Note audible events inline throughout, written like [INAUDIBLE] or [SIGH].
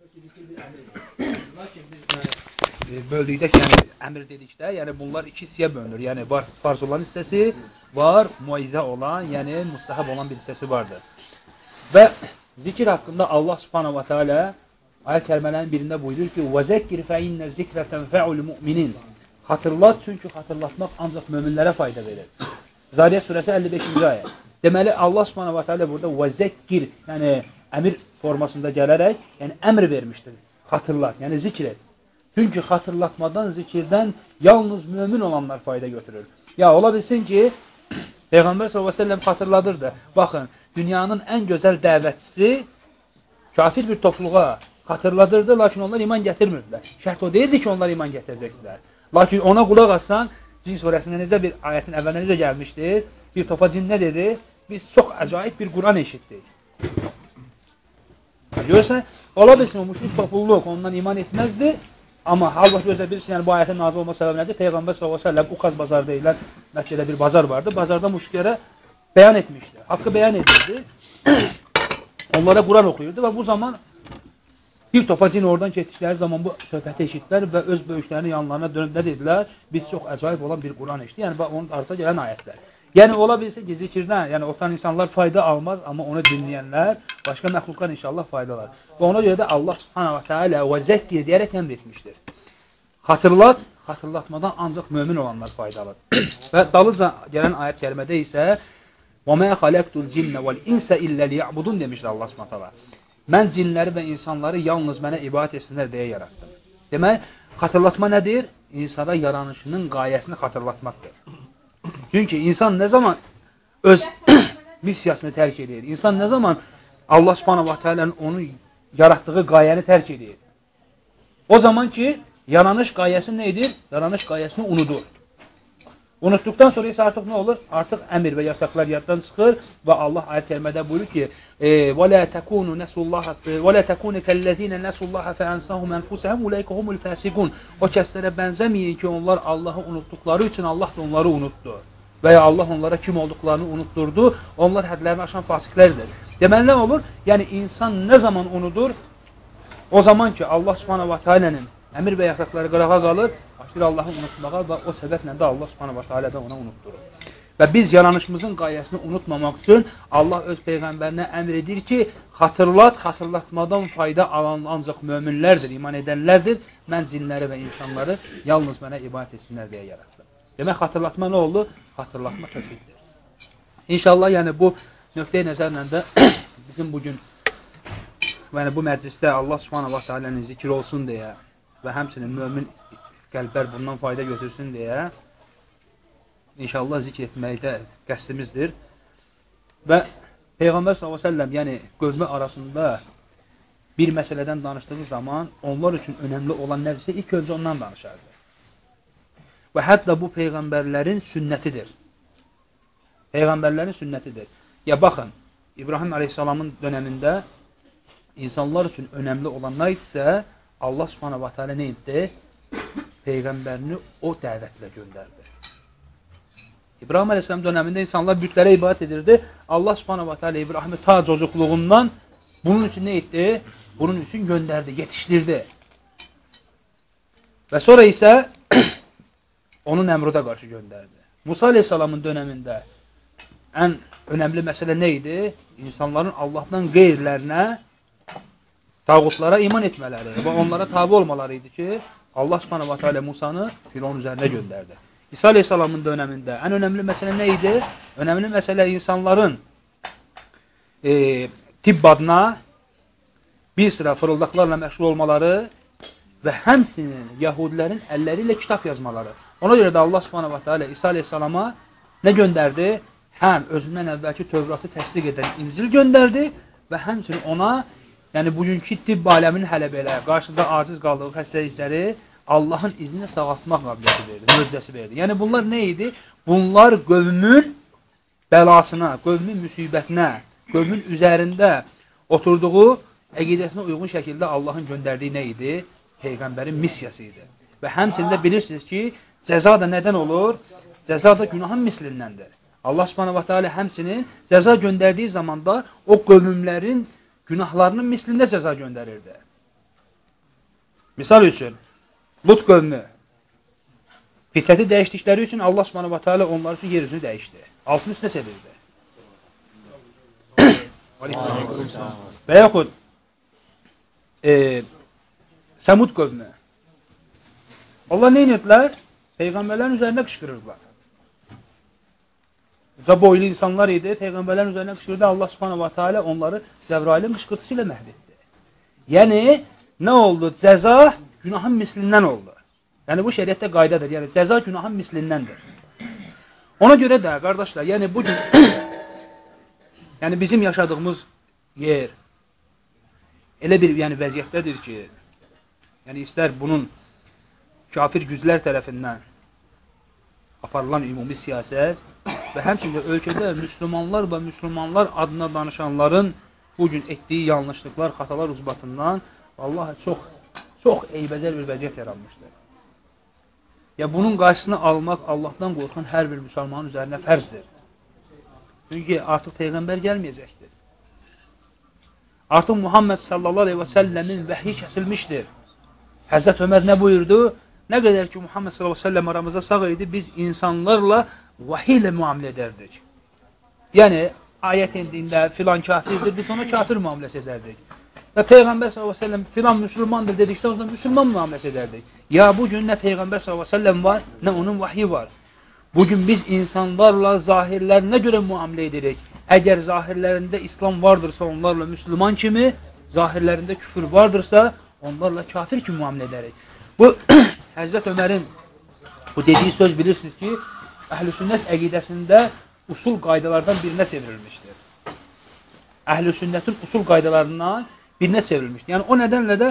Lakin biz yəni, böldükdə ki, yəni əmr dedikdə, yəni bunlar iki hissəyə bölünür. Yəni var farz olan hissəsi, var muizə olan, yəni müstəhab olan bir hissəsi vardır. Və zikir haqqında Allah Subhanahu va Taala ayət kəlmələrin birində buyurur ki: "Və zəkkir fə innə zikrə tənfəul mu'minin." Xatırlat çünki xatırlatmaq ancaq möminlərə fayda verir. Zariyat surəsi 55-ci ayə. Deməli Allah Subhanahu va Taala burada və zəkkir, yəni əmir formasında gələrək, yəni əmr vermişdir. Xatırlat, yəni zikr et. Çünki xatırlatmadan, zikirdən yalnız mömin olanlar fayda götürür. Ya ola bilsin ki, Peyğəmbər s.ə.v xatırladırdı. Baxın, dünyanın ən gözəl dəvətçisi kafir bir topluluğa xatırladırdı, lakin onlar iman gətirmirdilər. Şərt o deyildi ki, onlar iman gətirəcəkdilər. Lakin ona qulaq assan, cin surəsində necə bir ayətin əvvəlində necə gəlmişdir? Bir topa cin nə dedi? Biz çox əcaib bir Quran eşitdik. Görürsən, ola bilsin o müşrik topluluq ondan iman etməzdi, amma halbuki gözlə bilirsin, yəni bu ayətin nazil olma səbəbi nədir? Peyğəmbər s.ə.v Uqaz bazarı deyilən Məkkədə bir bazar vardı. Bazarda müşriklərə bəyan etmişdi. Haqqı bəyan edirdi. [COUGHS] Onlara Quran oxuyurdu və bu zaman bir topa cin oradan getdikləri zaman bu söhbəti eşitdilər və öz böyüklərinin yanlarına dönüb nə dedilər? Biz çox əcaib olan bir Quran eşitdik. Yəni onun arxa gələn ayətlər. Yəni ola bilsin ki, zikirdən, yəni otan insanlar fayda almaz, amma onu dinləyənlər başqa məxluqlar inşallah faydalar. Və ona görə də Allah Subhanahu va Taala və zəkkir deyərək əmr etmişdir. Xatırlat, xatırlatmadan ancaq mömin olanlar faydalı. [COUGHS] və dalıca gələn ayət kəlmədə isə "Və mə xalaqtul cinnə vel insə illə liya'budun" demişdir Allah Subhanahu taala. Mən cinləri və insanları yalnız mənə ibadət etsinlər deyə yaratdım. Demək, xatırlatma nədir? İnsana yaranışının qayəsini xatırlatmaqdır. Çünki insan nə zaman öz [CLEARS THROAT] missiyasını tərk edir? İnsan nə zaman Allah Subhanahu va Taala'nın onu yaratdığı qayəni tərk edir? O zaman ki, yaranış qayəsi nə edir? Yaranış qayəsini unudur. Unutduqdan sonra isə artıq nə olur? Artıq əmr və yasaqlar yaddan çıxır və Allah ayət kəlmədə buyurur ki: "Və la takunu nasullaha və la takunu kellezina nasullaha fa ansahum anfusahum ulaika humul fasiqun." O kəslərə bənzəməyin ki, onlar Allahı unutduqları üçün Allah da onları unutdu. Və ya Allah onlara kim olduqlarını unutturdu. Onlar hədlərini aşan fasiqlərdir. Deməli nə olur? Yəni insan nə zaman unudur? O zaman ki, Allah Subhanahu va Taala'nın əmr və yasaqları qırağa qalır, başlayır Allahı unutmağa və o səbəblə də Allah Subhanahu va Taala da ona unutdurur. Və biz yaranışımızın qayəsini unutmamaq üçün Allah öz peyğəmbərinə əmr edir ki, xatırlat, xatırlatmadan fayda alan ancaq möminlərdir, iman edənlərdir. Mən cinləri və insanları yalnız mənə ibadət etsinlər deyə yaratdım. Demək xatırlatma nə oldu? Xatırlatma tövhiddir. İnşallah yəni bu nöqteyi nəzərlə də [CLEARS THROAT] bizim bu gün yəni bu məclisdə Allah Subhanahu va Taala'nın zikri olsun deyə və həmçinin mömin qəlblər bundan fayda götürsün deyə inşallah zikr etməkdə qəsdimizdir. Və Peyğəmbər s.ə.v yəni qövmü arasında bir məsələdən danışdığı zaman onlar üçün önəmli olan nədirsə ilk öncə ondan danışardı. Və hətta bu Peyğəmbərlərin sünnətidir. Peyğəmbərlərin sünnətidir. Ya baxın, İbrahim əleyhissalamın dönəmində insanlar üçün önəmli olan nə idisə, Allah subhanahu wa ta'ala nə etdi? Peyğəmbərini o dəvətlə göndərdi. İbrahim Aleyhisselam dönəmində insanlar bütlərə ibadət edirdi. Allah subhanahu wa ta'ala İbrahimi ta cocuqluğundan bunun üçün nə etdi? Bunun üçün göndərdi, yetişdirdi. Və sonra isə onu Nəmruda qarşı göndərdi. Musa Aleyhisselamın dönəmində ən önəmli məsələ nə idi? İnsanların Allahdan qeyrilərinə tağutlara iman etmələri və onlara tabi olmaları idi ki, Allah subhanahu wa ta'ala Musanı Firon üzərinə göndərdi. İsa aleyhissalamın dönəmində ən önəmli məsələ nə idi? Önəmli məsələ insanların e, tibb adına bir sıra fırıldaqlarla məşğul olmaları və həmsinin yahudilərin əlləri ilə kitab yazmaları. Ona görə də Allah subhanahu wa ta'ala İsa aleyhissalama nə göndərdi? Həm özündən əvvəlki Tövratı təsdiq edən İncil göndərdi və həmçinin ona yəni bugünkü tibb aləminin hələ belə qarşıda aciz qaldığı xəstəlikləri Allahın izni ilə sağaltmaq qabiliyyəti verdi, möcüzəsi verdi. Yəni bunlar nə idi? Bunlar qövmün bəlasına, qövmün müsibətinə, qövmün üzərində oturduğu əqidəsinə uyğun şəkildə Allahın göndərdiyi nə idi? Peyğəmbərin missiyası idi. Və həmçində bilirsiniz ki, cəza da nədən olur? Cəza da günahın mislindəndir. Allah subhanahu wa ta'ala həmçinin cəza göndərdiyi zamanda o qövmlərin günahlarının mislində cəza göndərirdi. Misal üçün, Lut qövmü fitrəti dəyişdikləri üçün Allah subhanahu wa ta'ala onlar üçün yer üzünü dəyişdi. Altın üstünə sevirdi. [COUGHS] Və yaxud e, Səmud qövmü. Allah nə edirdilər? Peyğəmbərlərin üzərində qışqırırdılar. Uca boylu insanlar idi, Peyğəmbərlərin üzərində qışqırdı. Allah subhanahu wa ta'ala onları Cəbrailin qışqırtısı ilə məhv etdi. Yəni, nə oldu? Cəza günahın mislindən oldu. Yəni, bu şəriətdə qaydadır. Yəni, cəza günahın mislindəndir. Ona görə də, qardaşlar, yəni bu gün [COUGHS] yəni bizim yaşadığımız yer elə bir yəni vəziyyətdədir ki, yəni istər bunun kafir güclər tərəfindən aparılan ümumi siyasət və həmçində ölkədə müsəlmanlar və müsəlmanlar adına danışanların bu gün etdiyi yanlışlıqlar, xatalar ucbatından vallahi çox çox eybəcər bir vəziyyət yaranmışdır. Ya bunun qarşısını almaq Allahdan qorxan hər bir müsəlmanın üzərinə fərzdir. Çünki artıq Peyğəmbər gəlməyəcəkdir. Artıq Muhammed sallallahu aleyhi və səlləmin vəhyi kəsilmişdir. Həzrət Ömər nə buyurdu? Nə qədər ki, Muhammed səlləm aramızda sağ idi, biz insanlarla vahiy ilə müamilə edərdik. Yəni, ayət indində filan kafirdir, biz ona kafir müamiləsi edərdik. Və Peyğəmbər s.ə.v filan müsəlmandır dediksə, o zaman müsəlman müamiləsi edərdik. Ya bu gün nə Peyğəmbər s.ə.v var, nə onun vahyi var. Bugün biz insanlarla zahirlərinə görə müamilə edirik. Əgər zahirlərində İslam vardırsa, onlarla müsəlman kimi, zahirlərində küfür vardırsa, onlarla kafir kimi müamilə edərik. Bu, Həzrət Ömərin bu dediyi söz bilirsiniz ki, əhl-i sünnət əqidəsində usul qaydalardan birinə çevrilmişdir. Əhl-i sünnətin usul qaydalarından birinə çevrilmişdir. Yəni o nədənlə də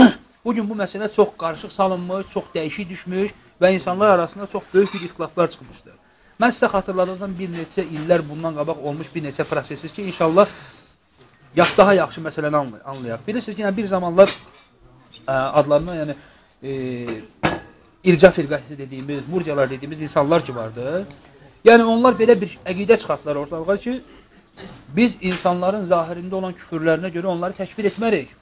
[COUGHS] bugün bu məsələ çox qarışıq salınmış, çox dəyişik düşmüş və insanlar arasında çox böyük bir ixtilaflar çıxmışdır. Mən sizə xatırladığım bir neçə illər bundan qabaq olmuş bir neçə prosesiz ki, inşallah yaş daha yaxşı məsələni anlayaq. Bilirsiniz ki, yəni bir zamanlar ə, adlarına, yəni e, irca firqəsi dediyimiz, murcalar dediyimiz insanlar ki vardı. Yəni onlar belə bir əqidə çıxartdılar ortalığa ki, biz insanların zahirində olan küfürlərinə görə onları təkfir etmərik.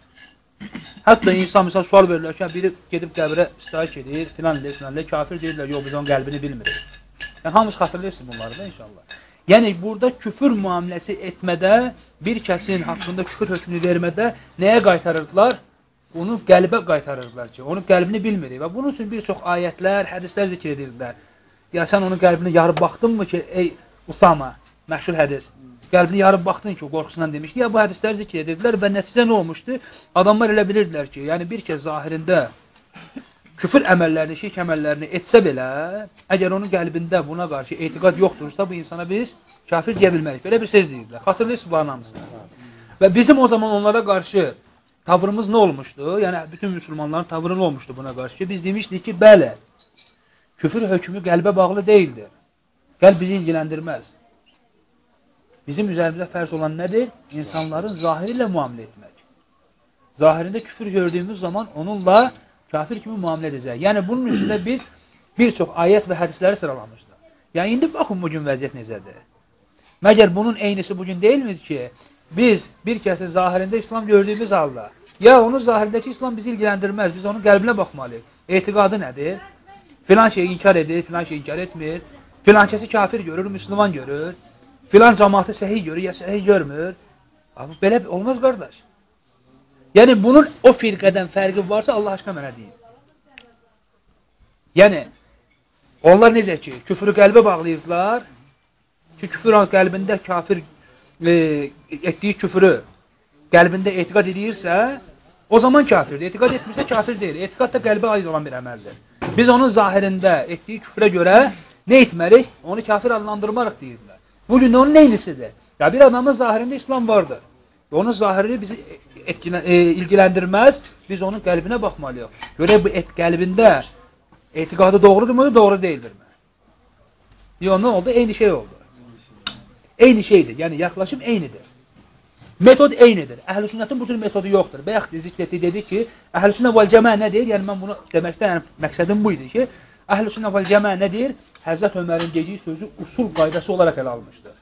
Hətta insan misal sual verirlər ki, biri gedib qəbrə istihak edir, filan edir, filan edir, kafir deyirlər, yox biz onun qəlbini bilmirik. Yəni hamınız xatırlayırsınız bunları da inşallah. Yəni burada küfür müamiləsi etmədə, bir kəsin haqqında küfür hökmünü vermədə nəyə qaytarırdılar? Onu qəlbə qaytarırdılar ki, onun qəlbini bilmirik və bunun üçün bir çox ayətlər, hədislər zikr edirdilər. Ya sən onun qəlbini yarıb baxdınmı ki, ey Usama, məşhur hədis. Qəlbini yarıb baxdın ki, qorxusundan demişdi. Ya bu hədislər zikr edirdilər və nəticədə nə olmuşdu? Adamlar elə bilirdilər ki, yəni bir kəs zahirində küfür əməllərini, şirk əməllərini etsə belə, əgər onun qəlbində buna qarşı etiqad yoxdursa, bu insana biz kafir deyə bilmərik. Belə bir söz deyirdilər. Xatırlayırsınız bu anamızda. Və bizim o zaman onlara qarşı tavrımız nə olmuşdu? Yəni bütün müsəlmanların tavrı nə olmuşdu buna qarşı ki, biz demişdik ki, bəli, küfür hökmü qəlbə bağlı deyildir. Qəlb bizi ilgiləndirməz. Bizim üzərimizdə fərz olan nədir? İnsanların zahiri ilə müamilə etmək. Zahirində küfür gördüyümüz zaman onunla kafir kimi müamilə edəcək. Yəni bunun üstündə biz bir çox ayət və hədisləri sıralamışdıq. Yəni indi baxın bu gün vəziyyət necədir. Məgər bunun eynisi bu gün deyilmi ki, biz bir kəsin zahirində İslam gördüyümüz halda, ya onun zahirindəki İslam bizi ilgiləndirməz, biz onun qəlbinə baxmalıyıq. Etiqadı nədir? Filan şeyi inkar edir, filan şeyi inkar etmir. Filan kəsi kafir görür, müsəlman görür. Filan cəmaatı səhi görür, ya səhi görmür. Abi, belə olmaz qardaş. Yəni, bunun o firqədən fərqi varsa, Allah aşkına mənə deyin. Yəni, onlar necə ki, küfrü qəlbə bağlayırdılar ki, küfür qəlbində kafir e, etdiyi küfrü qəlbində etiqad edirsə, o zaman kafirdir. Etiqad etmirsə kafir deyil. Etiqad da qəlbə aid olan bir əməldir. Biz onun zahirində etdiyi küfrə görə nə etmərik? Onu kafir adlandırmarıq deyirlər. Bugün də onun neylisidir? Ya bir adamın zahirində İslam vardır. Onun zahiri bizi etkilən, e, ilgiləndirməz. Biz onun qəlbinə baxmalıyıq. Görə bu et qəlbində etiqadı doğrudurmu, doğru deyildirmi? Yox, nə oldu? Eyni şey oldu. Eyni şeydir. Yəni yaxlaşım eynidir. Metod eynidir. Əhl-i sünnətin bu cür metodu yoxdur. Bayaq zikr etdi dedi ki, əhl-i sünnə vəl cəmə nə deyir? Yəni mən bunu deməkdə yəni, məqsədim bu idi ki, əhl-i sünnə vəl cəmə nə deyir? Həzrət Ömərin dediyi sözü usul qaydası olaraq ələ almışdır.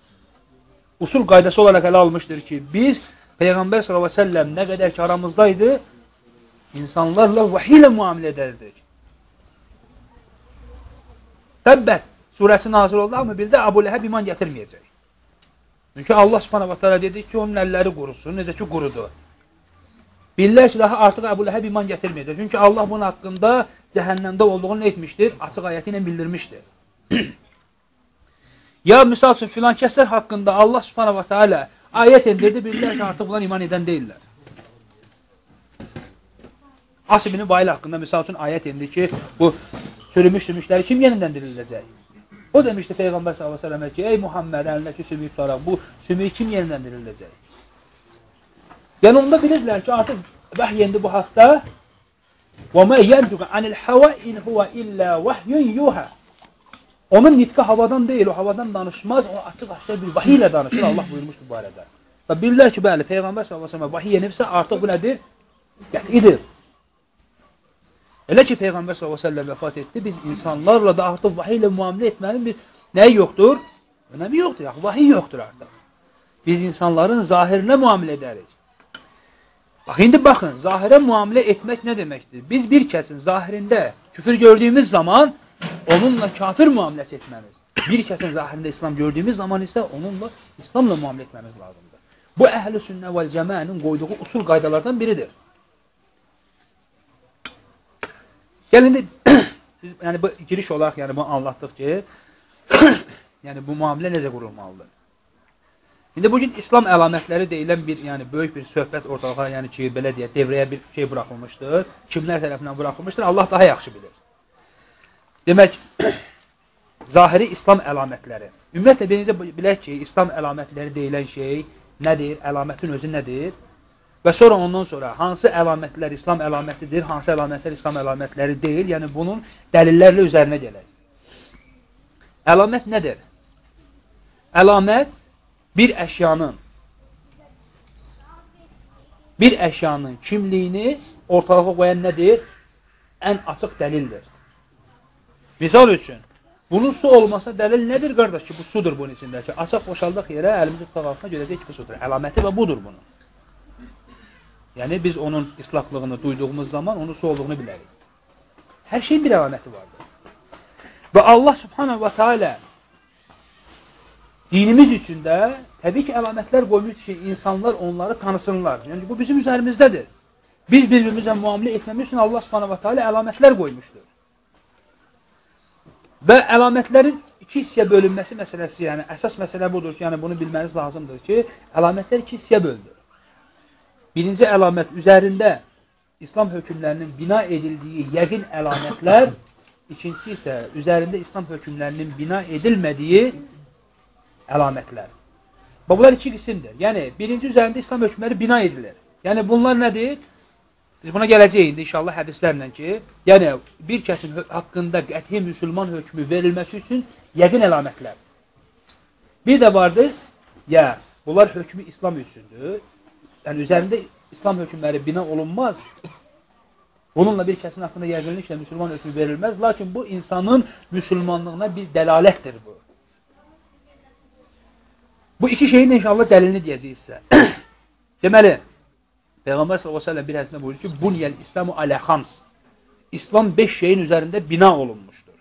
Usul qaydası olaraq ələ almışdır ki, biz Peyğəmbər s.ə.v nə qədər ki aramızdaydı, İnsanlarla vahiy ilə müamilə edərdik. Təbbət surəsi nazil oldu, amma bir də Əbu Ləhəb iman gətirməyəcək. Çünki Allah subhanahu wa ta'ala dedi ki, onun əlləri qurusun, necə ki qurudu. Bilirlər ki, daha artıq Əbu Ləhəb iman gətirməyəcək. Çünki Allah bunun haqqında cəhənnəmdə olduğunu etmişdir? Açıq ayəti ilə bildirmişdir. [CLEARS THROAT] ya misal üçün filan kəslər haqqında Allah subhanahu wa ta'ala ayət indirdi, bilirlər ki, artıq bunlar iman edən deyirlər. As ibn Vayl haqqında misal üçün ayət indi ki, bu çürümüş sümükləri kim yenidən diriləcək? O demişdi Peyğəmbər əleyhi ki, ey Muhammed əlindəki sümüyü tutaraq bu sümüyü kim yenidən dirildəcək? Yəni onda bilirdilər ki, artıq vəhy indi bu haqda mə yəntuqu anil hava in huwa illə vahyun yuha. Onun nitqi havadan deyil, o havadan danışmaz, o açıq-açıq bir vahiy ilə danışır. Allah buyurmuşdur bu barədə. Və bilirlər ki, bəli, Peyğəmbər sallallahu əleyhi və səlləm vahiy yenibsə, artıq bu nədir? Qətidir. Elə ki, Peyğəmbər s.ə.v vəfat etdi, biz insanlarla da artıq vahiy ilə müamilə etmənin bir nəyi yoxdur? Önəmi yoxdur, yaxı, vahiy yoxdur artıq. Biz insanların zahirinə müamilə edərik. Bax, indi baxın, zahirə müamilə etmək nə deməkdir? Biz bir kəsin zahirində küfür gördüyümüz zaman onunla kafir müamiləsi etməmiz. Bir kəsin zahirində İslam gördüyümüz zaman isə onunla İslamla müamilə etməmiz lazımdır. Bu, əhl-i sünnə vəl cəmənin qoyduğu usul qaydalardan biridir. Gəlin indi [CLEARS THROAT] biz yəni bu giriş olaraq yəni bunu anlatdıq ki, [CLEARS THROAT] yəni bu müamilə necə qurulmalıdır? İndi bu gün İslam əlamətləri deyilən bir, yəni böyük bir söhbət ortalığa, yəni ki, belə deyə, devrəyə bir şey buraxılmışdır. Kimlər tərəfindən buraxılmışdır? Allah daha yaxşı bilir. Demək, [CLEARS THROAT] zahiri İslam əlamətləri. Ümumiyyətlə birinci bilək ki, İslam əlamətləri deyilən şey nədir? Əlamətin özü nədir? Və sonra ondan sonra hansı əlamətlər İslam əlamətidir, hansı əlamətlər İslam əlamətləri deyil, yəni bunun dəlillərlə üzərinə gələk. Əlamət nədir? Əlamət bir əşyanın bir əşyanın kimliyini ortalığa qoyan nədir? Ən açıq dəlildir. Misal üçün, bunun su olmasa dəlil nədir qardaş ki, bu sudur bunun içindəki? Açıq boşaldıq yerə, əlimizi tutaq altına görəcək ki, bu sudur. Əlaməti və budur bunun. Yəni biz onun islaqlığını duyduğumuz zaman onun su olduğunu bilərik. Hər şeyin bir əlaməti vardır. Və Allah subhanahu wa ta'ala dinimiz üçün də təbii ki, əlamətlər qoymuş ki, insanlar onları tanısınlar. Yəni bu bizim üzərimizdədir. Biz bir-birimizə müamilə etməmiz üçün Allah subhanahu wa ta'ala əlamətlər qoymuşdur. Və əlamətlərin iki hissəyə bölünməsi məsələsi, yəni əsas məsələ budur ki, yəni bunu bilməniz lazımdır ki, əlamətlər iki hissəyə bölünür. Birinci əlamət üzərində İslam hökmlərinin bina edildiyi yəqin əlamətlər, ikincisi isə üzərində İslam hökmlərinin bina edilmədiyi əlamətlər. Və bunlar iki qismdir. Yəni, birinci üzərində İslam hökmləri bina edilir. Yəni, bunlar nədir? Biz buna gələcəyik indi inşallah hədislərlə ki, yəni bir kəsin haqqında qəti müsəlman hökmü verilməsi üçün yəqin əlamətlər. Bir də vardır, ya bunlar hökmü İslam üçündür yəni üzərində İslam hökmləri bina olunmaz. Bununla bir kəsin haqqında yəqinliklə müsəlman hökmü verilməz. Lakin bu insanın müsəlmanlığına bir dəlalətdir bu. Bu iki şeyin inşallah dəlilini deyəcəyik sizə. [CLEARS THROAT] Deməli, Peyğəmbər s.ə.v bir hədisində buyurur ki, Bunyəl İslamu alə xams. İslam beş şeyin üzərində bina olunmuşdur.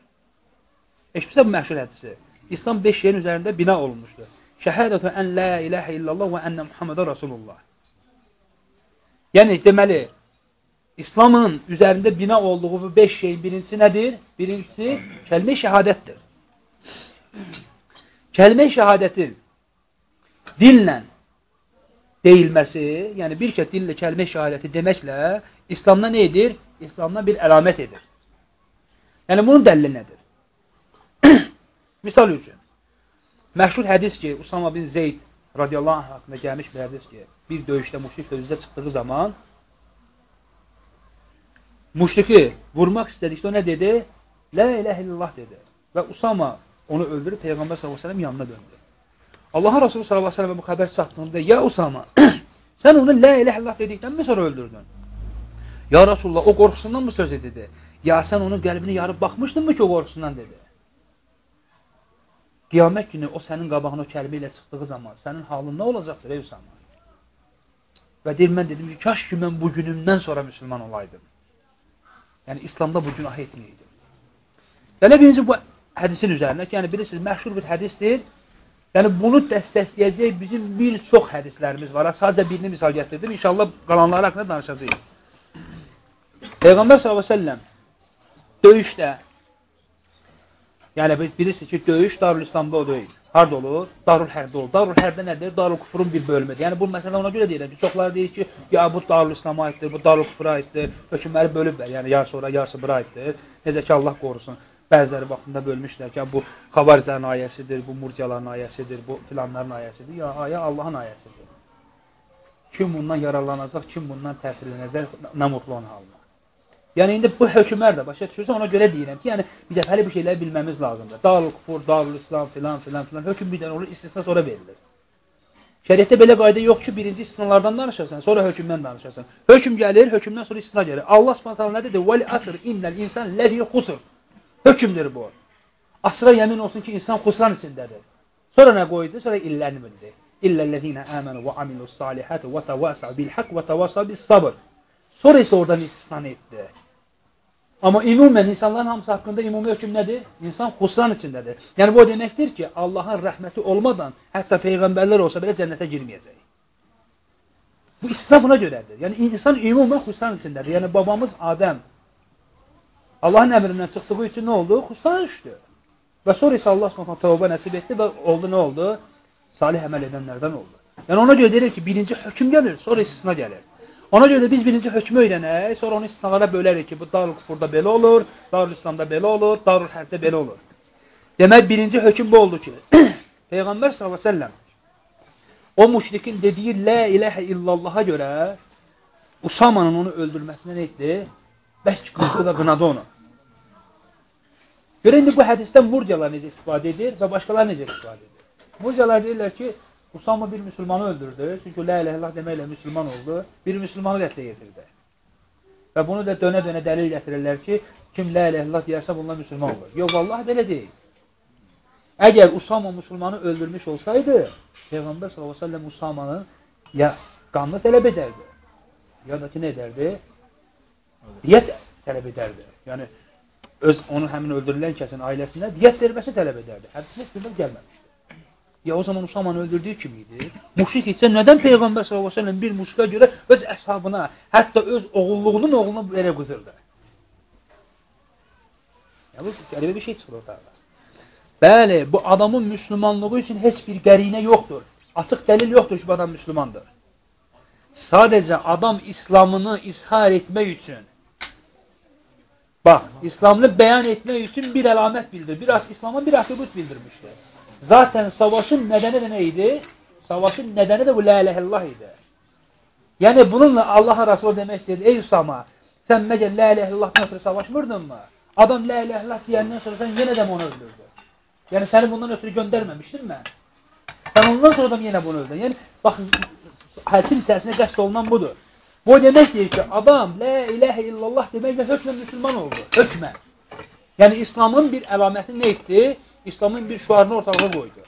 Eşbirsə bu məşhur hədisi. İslam beş şeyin üzərində bina olunmuşdur. Şəhədətü ən la iləhə illallah və ənə Muhammedə Rasulullah. Yəni, deməli, İslamın üzərində bina olduğu bu beş şeyin birincisi nədir? Birincisi, kəlmə şəhadətdir. Kəlmə şəhadətin dillə deyilməsi, yəni bir kət dillə kəlmə şəhadəti deməklə İslamda nə edir? İslamda bir əlamət edir. Yəni, bunun dəlli nədir? [CLEARS THROAT] Misal üçün, məşhur hədis ki, Usama bin Zeyd radiyallahu anh haqqında gəlmiş bir hədis ki, bir döyüşdə müşrik özüdə çıxdığı zaman müşriki vurmaq istədikdə o nə dedi? La ilahe illallah dedi. Və Usama onu öldürüb Peyğəmbər s.ə.v yanına döndü. Allahın Rasulü s.ə.v bu xəbər çatdığında, ya Usama, [CLEARS THROAT] sən onu la ilahe illallah dedikdən mi sonra öldürdün? Ya Rasulullah, o qorxusundan mı söz dedi? Ya sən onun qəlbini yarıb baxmışdın mı ki, o qorxusundan dedi? Qiyamət günü o sənin qabağına o kəlmə ilə çıxdığı zaman sənin halın nə olacaqdır ey Usama? Və deyir, mən dedim ki, kaş ki, mən bu günümdən sonra müsəlman olaydım. Yəni, İslamda bu günah etməyəydim. Yəni, birinci bu hədisin üzərinə ki, yəni bilirsiniz, məşhur bir hədisdir. Yəni, bunu dəstəkləyəcək bizim bir çox hədislərimiz var. Sadəcə birini misal gətirdim. İnşallah qalanları haqqında danışacağıq. Peyğəmbər s.ə.v döyüşdə, yəni bilirsiniz ki, döyüş Darül İslamda deyil. Harda olur? Darul Hərbdə olur. Darul Hərbdə nədir? Darul Kufrun bir bölümüdür. Yəni bu məsələ ona görə deyirəm ki, çoxları deyir ki, ya bu Darul İslama aiddir, bu Darul Kufra aiddir. Hökmləri bölüblər. Yəni yarısı ora, yarısı bura aiddir. Necə ki Allah qorusun. Bəziləri vaxtında bölmüşlər ki, bu xavarizlərin ayəsidir, bu murciyaların ayəsidir, bu filanların ayəsidir. Ya ayə Allahın ayəsidir. Kim bundan yararlanacaq, kim bundan təsirlənəcək, nə mutlu ona halına. Yəni indi bu hökmlər də başa düşürsən, ona görə deyirəm ki, yəni bir dəfəli bu şeyləri bilməmiz lazımdır. Darul kufur, darul İslam filan filan filan hökm bir dənə olur, istisna sonra verilir. Şəriətdə belə qayda yox ki, birinci istisnalardan danışasan, sonra hökmdən danışasan. Hökm gəlir, hökmdən sonra istisna gəlir. Allah Subhanahu nə dedi? "Vel asr innel insan lefi xusr." Hökmdür bu. Asra yemin olsun ki, insan xusran içindədir. Sonra nə qoydu? Sonra illəni bildi. İllellezina amanu və amilus salihati və tavasav bil haqq və tavasav bis sabr. Sonra isə oradan istisna etdi. Amma ümumən insanların hamısı haqqında ümumi hökm nədir? İnsan xusran içindədir. Yəni bu o deməkdir ki, Allahın rəhməti olmadan hətta peyğəmbərlər olsa belə cənnətə girməyəcək. Bu istisna buna görədir. Yəni insan ümumən xusran içindədir. Yəni babamız Adəm Allahın əmrindən çıxdığı üçün nə oldu? Xusrana düşdü. Və sonra isə Allah Subhanahu tövbə nəsib etdi və oldu nə oldu? Salih əməl edənlərdən oldu. Yəni ona görə deyir ki, birinci hökm gəlir, sonra istisna gəlir. Ona görə də biz birinci hökmü öyrənək, sonra onu istisnalara bölərik ki, bu Darül Kufurda belə olur, Darül İslamda belə olur, Darül Hərbdə belə olur. Demək, birinci hökm bu oldu ki, [CLEARS THROAT] Peyğəmbər s.ə.v o müşrikin dediyi Lə iləhə illallaha görə Usamanın onu öldürməsinə nə etdi? Bək qızdı və qınadı onu. Görə indi bu hədisdən murciyalar necə istifadə edir və başqalar necə istifadə edir? Murciyalar deyirlər ki, Usama bir müsəlmanı öldürdü. Çünki la ilə illallah deməklə müsəlman oldu. Bir müsəlmanı qətlə yetirdi. Və bunu da dönə-dönə dəlil gətirirlər ki, kim la ilə illallah deyərsə bunlar müsəlman olur. Yox, vallahi belə deyil. Əgər Usama müsəlmanı öldürmüş olsaydı, Peyğəmbər sallallahu əleyhi Usamanın ya qanını tələb edərdi, ya da ki nə edərdi? Diyət tələb edərdi. Yəni öz onu həmin öldürülən kəsin ailəsinə diyət verməsi tələb edərdi. Hədis heç birdən gəlməmişdi. Ya o zaman Usamanı öldürdüyü kimi idi. Müşrik isə nədən Peyğəmbər s.ə.v bir müşrikə görə öz əshabına, hətta öz oğulluğunun oğluna belə qızırdı? Ya bu qəribə bir şey çıxır ortada. Bəli, bu adamın müslümanlığı üçün heç bir qərinə yoxdur. Açıq dəlil yoxdur ki, bu adam müslümandır. Sadəcə adam İslamını ishar etmək üçün Bax, İslamını bəyan etmək üçün bir əlamət bildir. Bir İslama bir atribut bildirmişdir. Zaten savaşın nedeni de neydi? Savaşın nedeni de bu la ilahe illallah idi. Yani bununla Allah'a Resulü demek istedi. Ey Usama sen mecel la ilahe illallah'tan ötürü savaşmırdın mı? Adam la ilahe illallah diyenden sonra sen yine de mi onu öldürdün? Yani seni bundan ötürü göndermemiştin mi? Sen ondan sonra da yine bunu öldürdün. Yani bak hadisin içerisinde qəsd olunan budur. Bu demek değil ki adam la ilahe illallah demekle hükmen Müslüman oldu. Hükmen. Yani İslam'ın bir əlaməti ne etti? İslamın bir şuarını ortalığa qoydu.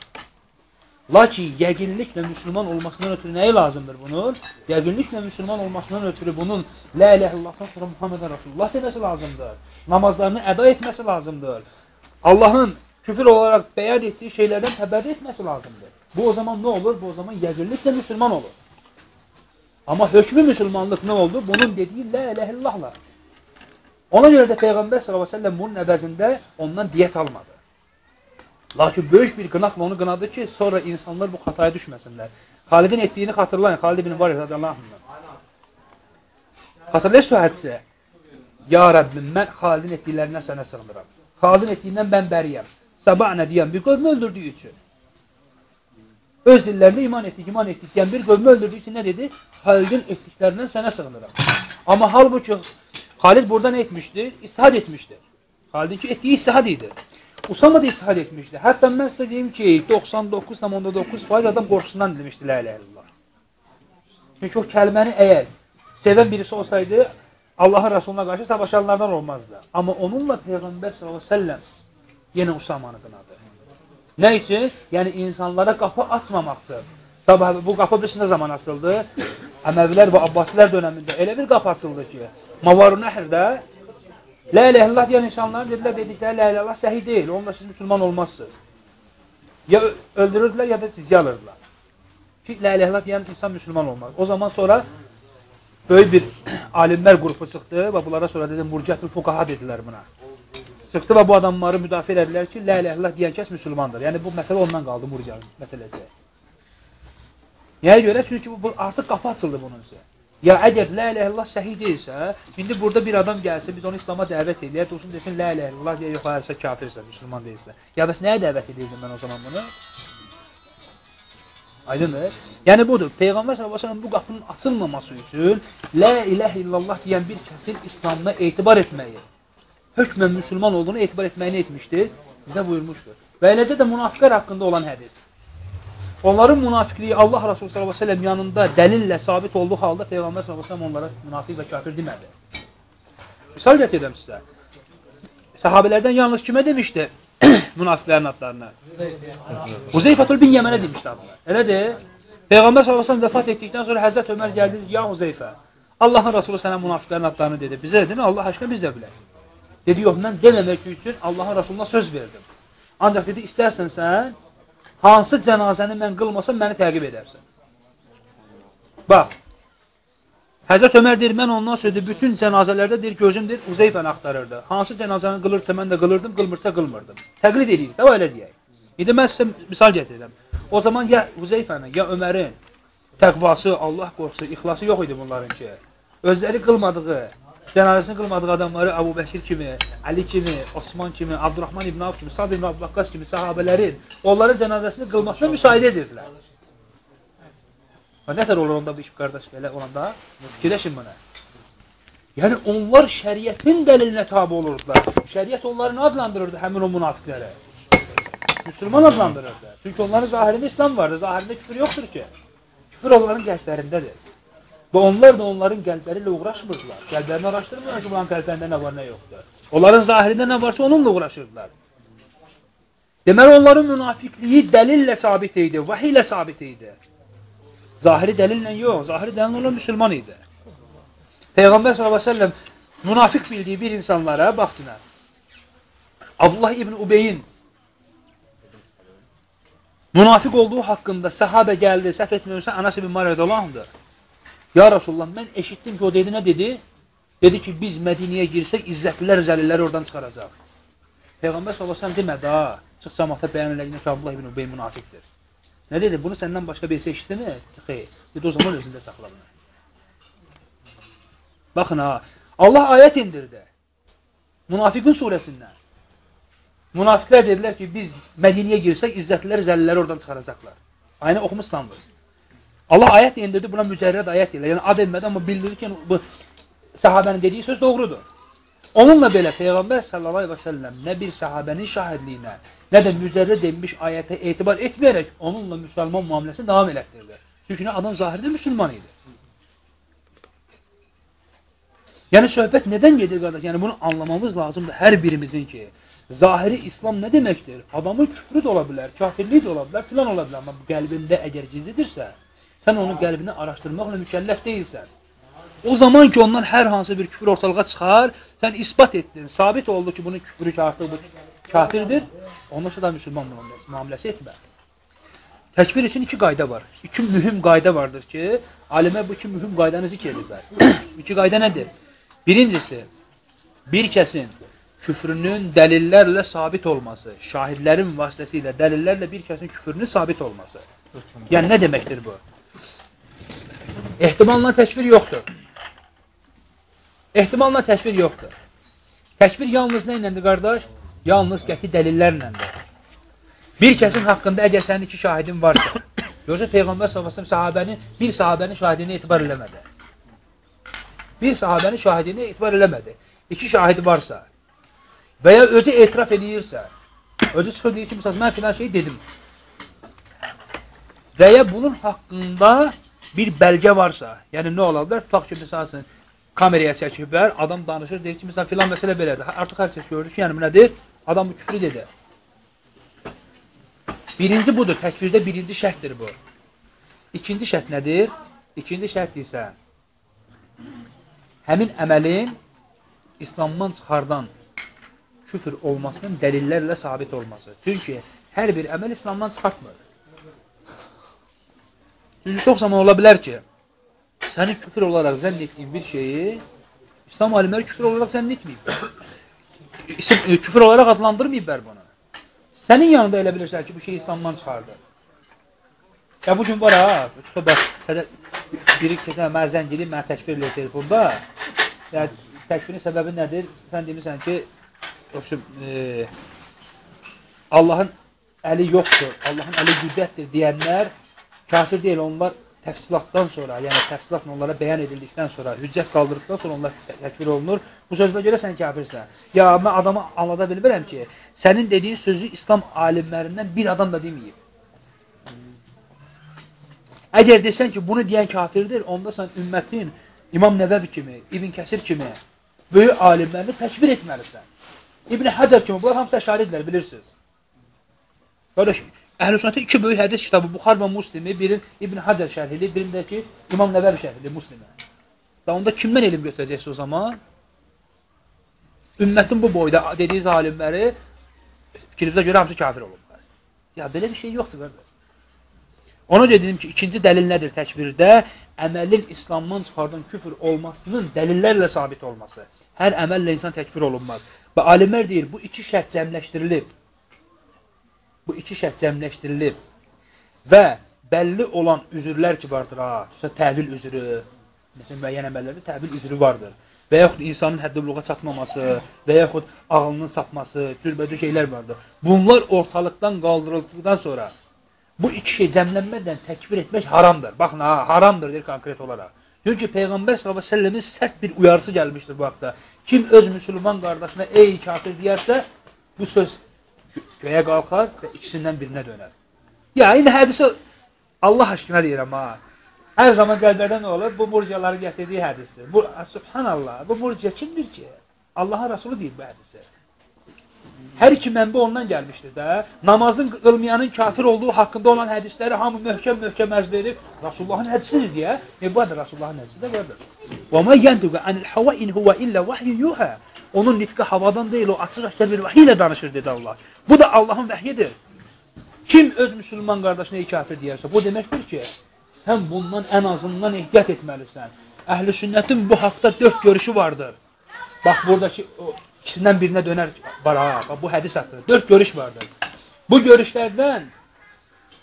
Lakin yəqinliklə müsəlman olmasından ötürü nəyi lazımdır bunun? Yəqinliklə müsəlman olmasından ötürü bunun La ilahe illallahdan sonra Muhammedən Rasulullah deməsi lazımdır. Namazlarını əda etməsi lazımdır. Allahın küfür olaraq bəyan etdiyi şeylərdən xəbər etməsi lazımdır. Bu o zaman nə olur? Bu o zaman yəqinliklə müsəlman olur. Amma hökmü müsəlmanlıq nə oldu? Bunun dediyi La ilahe illallahla. Ona görə də Peyğəmbər sallallahu əleyhi və səlləm bunun əvəzində ondan diyet almadı. Lakin böyük bir qınaqla onu qınadı ki, sonra insanlar bu xataya düşməsinlər. Xalidin etdiyini xatırlayın. Xalid ibn Var radiyallahu anh. Xatırlayırsınız o hədisə? Ya Rəbbim, mən Xalidin etdiklərindən sənə sığınıram. Xalidin etdiyindən mən bəriyəm. Sabah nə deyən bir qövmü öldürdüyü üçün. Öz dillərində iman etdik, iman etdik deyən bir qövmü öldürdüyü üçün nə dedi? Xalidin etdiklərindən sənə sığınıram. Amma halbuki Xalid burada nə etmişdir? İstihad etmişdir. Xalidin ki, etdiyi istihad idi. Usama da istihad etmişdi. Hətta mən sizə deyim ki, 99,9% adam qorxusundan demişdi la ilə illallah. Çünki o kəlməni əgər sevən birisi olsaydı, Allahın Rasuluna qarşı savaşanlardan olmazdı. Amma onunla Peyğəmbər s.ə.v yenə Usamanı qınadı. Nə üçün? Yəni insanlara qapı açmamaq üçün. Sabah bu qapı bir nə zaman açıldı? Əməvilər və Abbasilər dönəmində elə bir qapı açıldı ki, Mavarun Nəhrdə La ilə illallah deyən insanların dedilər, dedikləri la ilə illallah səhi deyil, onunla siz müsəlman olmazsınız. Ya öldürürdülər, ya da cizyə alırdılar. Ki, la ilə illallah deyən insan müsəlman olmaz. O zaman sonra böyük bir [CLEARS THROAT] alimlər qrupu çıxdı və bunlara sonra dedim, murciətül fuqaha dedilər buna. Çıxdı və bu adamları müdafiə edilər ki, la ilə illallah deyən kəs müsəlmandır. Yəni bu məsələ ondan qaldı murciə məsələsi. Nəyə görə? Çünki bu, artıq qapı açıldı bunun üçün. Ya əgər la ilə illallah səhih deyilsə, indi burada bir adam gəlsə, biz onu İslam'a dəvət edək, dursun desin la ilə illallah deyə yox, hayırsa kafirsə, müsəlman deyilsə. Ya bəs nəyə dəvət edirdim mən o zaman bunu? Aydındır? Yəni budur. Peyğəmbər sallallahu əleyhi bu qapının açılmaması üçün la ilahe illallah deyən bir kəsin İslamına etibar etməyi, hökmən müsəlman olduğunu etibar etməyini etmişdir. Bizə buyurmuşdur. Və eləcə də münafiqlər haqqında olan hədis. Onların münafiqliyi Allah Resulü sallallahu əleyhi və səlləm yanında dəlillə sabit olduğu halda Peyğəmbər sallallahu əleyhi və səlləm onlara münafiq və kafir demədi. Misal gətirəm sizə. Səhabelərdən yalnız kimə demişdi [CLEARS THROAT] münafiqlərin adlarını? Huzeyfətul bin Yəmənə demişdi adını. Elədir? Peyğəmbər sallallahu əleyhi və səlləm vəfat etdikdən sonra Həzrət Ömər gəldi, "Ya Huzeyfə, Allahın Resulü sənə münafiqlərin adlarını dedi. Bizə dedin, Allah aşkına biz də bilək." Dedi, "Yox, mən deməmək üçün Allahın Resuluna söz verdim." Ancaq dedi, "İstərsən sən hansı cənazəni mən qılmasam, məni təqib edərsən. Bax, Həzrət Ömər deyir, mən ondan sonra bütün cənazələrdə deyir, gözüm deyir, Uzeyfəni axtarırdı. Hansı cənazəni qılırsa mən də qılırdım, qılmırsa qılmırdım. Təqlid edir, də elə deyək. İndi mən sizə misal gətirirəm. O zaman ya Uzeyfənin, ya Ömərin təqvası, Allah qorxusu, ixlası yox idi bunların ki. Özləri qılmadığı, cənazəsini qılmadığı adamları Əbu Bəkir kimi, Əli kimi, Osman kimi, Abdurrahman ibn Avf kimi, Sad ibn Abbaqas kimi sahabələrin onların cənazəsini qılmasına müsaidə edirdilər. Və nətər olur onda bu iş qardaş belə olanda? Fikirləşin buna. Yəni onlar şəriətin dəlilinə tabi olurdular. Şəriət onları nə adlandırırdı həmin o münafiqlərə? Müslüman adlandırırdı. Çünki onların zahirində İslam vardı, zahirində küfür yoxdur ki. Küfür onların qəlblərindədir. Və onlar da onların qəlbləri ilə uğraşmırdılar. Qəlblərini araşdırmırlar ki, bunların qəlblərində nə var, nə yoxdur. Onların zahirində nə varsa onunla uğraşırdılar. Deməli, onların münafiqliyi dəlillə sabit idi, vahiy ilə sabit idi. Zahiri dəlillə yox, zahiri dəlillə olan müsəlman idi. Peyğəmbər s.ə.v münafiq bildiyi bir insanlara baxdına. Abdullah ibn Ubeyin münafiq olduğu haqqında səhabə gəldi, səhv etmiyorsa, Anas ibn Mariyədə olandır. Ya Rasulullah mən eşitdim ki o dedi nə dedi? Dedi ki biz Mədiniyə girsək izzətlilər, zəlilləri oradan çıxaracaq. Peyğəmbər sallallahu demədi ha. Çıx cəmaata bəyan eləyinə ki Abdullah ibn Ubey münafiqdir. Nə dedi? Bunu səndən başqa birisi eşitdimi? Xeyr. Dedi o zaman özündə saxla bunu. Baxın ha. Allah ayət indirdi. Münafiqin surəsindən. Münafiqlər dedilər ki, biz Mədiniyə girsək izzətlilər, zəlilləri oradan çıxaracaqlar. Aynı oxumuşsanız. Allah ayət indirdi, buna mücərrəd ayət ilə. Yəni ad etmədi, amma bildirir ki, bu səhabənin dediyi söz doğrudur. Onunla belə Peyğəmbər sallallahu əleyhi və səlləm nə bir səhabənin şahidliyinə, nə də mücərrəd edilmiş ayətə etibar etməyərək onunla müsəlman müamiləsi davam elətdirdi. Çünki adam zahirdə müsəlman idi. Yəni söhbət nədən gedir qardaş? Yəni bunu anlamamız lazımdır hər birimizin ki, zahiri İslam nə deməkdir? Adamın küfrü də ola bilər, kafirlik də ola bilər, filan ola bilər, amma qəlbində əgər gizlidirsə, sən onun qəlbini araşdırmaqla mükəlləf deyilsən. O zaman ki, ondan hər hansı bir küfür ortalığa çıxar, sən isbat etdin, sabit oldu ki, bunun küfrü artıq bu kafirdir, ondan sonra da müsəlman müamiləsi etmə. Təkfir üçün iki qayda var. İki mühüm qayda vardır ki, alimə bu iki mühüm qaydanı zikr edirlər. [COUGHS] iki qayda nədir? Birincisi, bir kəsin küfrünün dəlillərlə sabit olması, şahidlərin vasitəsilə, dəlillərlə bir kəsin küfrünün sabit olması. Yəni, nə deməkdir bu? Ehtimalla təkfir yoxdur. Ehtimalla təkfir yoxdur. Təkfir yalnız nə iləndir, qardaş? Yalnız qəti dəlillərləndir. Bir kəsin haqqında əgər sənin iki şahidin varsa, [COUGHS] yoxsa Peyğəmbər s.ə.v sahabənin, bir sahabənin şahidini etibar eləmədi. Bir sahabənin şahidini etibar eləmədi. İki şahidi varsa və ya özü etiraf edirsə, özü çıxır deyir ki, məsələn, mən filan şeyi dedim. Və ya bunun haqqında bir bəlgə varsa, yəni nə ola bilər? Tutaq ki, məsəl üçün, kameraya çəkiblər, adam danışır, deyir ki, məsələn, filan məsələ belədir. Artıq hər kəs görür ki, yəni nədir? Adam bu küfrü dedi. Birinci budur, təkvirdə birinci şərtdir bu. İkinci şərt nədir? İkinci şərt isə həmin əməlin İslamdan çıxardan küfür olmasının dəlillərlə sabit olması. Çünki hər bir əməl İslamdan çıxartmır. Çünki çox zaman ola bilər ki, sənin küfür olaraq zənn etdiyin bir şeyi İslam alimləri küfür olaraq zənn etməyib. İsim, e, küfür olaraq adlandırmayıblar bunu. Sənin yanında elə bilirsən ki, bu şey İslamdan çıxardı. Ya bu gün var ha, çıxıb da biri keçən mənə zəng edib, mənə təkfir edir telefonda. Yəni təkfirin səbəbi nədir? Sən demirsən ki, yoxsa e, Allahın əli yoxdur, Allahın əli qüdrətdir deyənlər kafir deyil, onlar təfsilatdan sonra, yəni təfsilatla onlara bəyan edildikdən sonra, hüccət qaldırdıqdan sonra onlar təkfir olunur. Bu sözlə görə sən kafirsən. Ya mən adamı anlada bilmirəm ki, sənin dediyin sözü İslam alimlərindən bir adam da deməyib. Əgər desən ki, bunu deyən kafirdir, onda sən ümmətin İmam Nəvəvi kimi, İbn Kəsir kimi böyük alimlərini təkfir etməlisən. İbn Həcər kimi, bunlar hamısı əşaridirlər, bilirsiniz. Qardaş, Əhl-i Sünnətin iki böyük hədis kitabı, Buxar və Muslimi, birin İbn Həcər şərhili, birindəki İmam Nəvəvi şərhili, Muslimə. Da onda kimdən elm götürəcəksə o zaman? Ümmətin bu boyda dediyiz alimləri fikrinizə görə hamısı kafir olublar. Ya belə bir şey yoxdur, qardaş. Ona görə dedim ki, ikinci dəlil nədir təkvirdə? Əməlin İslamdan çıxardan küfür olmasının dəlillərlə sabit olması. Hər əməllə insan təkfir olunmaz. Və alimlər deyir, bu iki şərt cəmləşdirilib. Bu iki şərt cəmləşdirilib. Və bəlli olan üzürlər ki vardır, ha, məsələn, təvil üzrü, məsələn, müəyyən əməllərdə təvil üzrü vardır. Və yaxud insanın həddi buluğa çatmaması, və yaxud ağlının sapması, cürbəcür şeylər vardır. Bunlar ortalıqdan qaldırıldıqdan sonra bu iki şey cəmlənmədən təkfir etmək haramdır. Baxın, ha, haramdır deyir konkret olaraq. Çünki Peyğəmbər s.ə.v-in sərt bir uyarısı gəlmişdir bu haqda. Kim öz müsülman qardaşına ey kafir deyərsə, bu söz göyə qalxar və ikisindən birinə dönər. Ya, indi hədisi Allah aşkına deyirəm ha. Hər zaman qəlblərdə nə olur? Bu murciyaların gətirdiyi hədisdir. Bu, subhanallah, bu murciya kimdir ki? Allahın Rasulü deyir bu hədisi. Hər iki mənbə ondan gəlmişdir də. Namazın qılmayanın kafir olduğu haqqında olan hədisləri hamı möhkəm-möhkəm əzberib Rasulullahın hədisidir deyə. E, bu da Rasulullahın hədisi də vardır. Mə yendiqə anil hava in huwa illə vahyu yuha. Onun nitqi havadan deyil, o açıq-aşkar bir vahiy ilə danışır dedi Allah. Bu da Allahın vəhyidir. Kim öz müsəlman qardaşına kafir deyərsə, bu deməkdir ki, sən bundan ən azından ehtiyat etməlisən. Əhl-i sünnətin bu haqda dörd görüşü vardır. Bax, buradakı o, ikisindən birinə dönər var ha. Bu hədis haqqında. Dörd görüş vardır. Bu görüşlərdən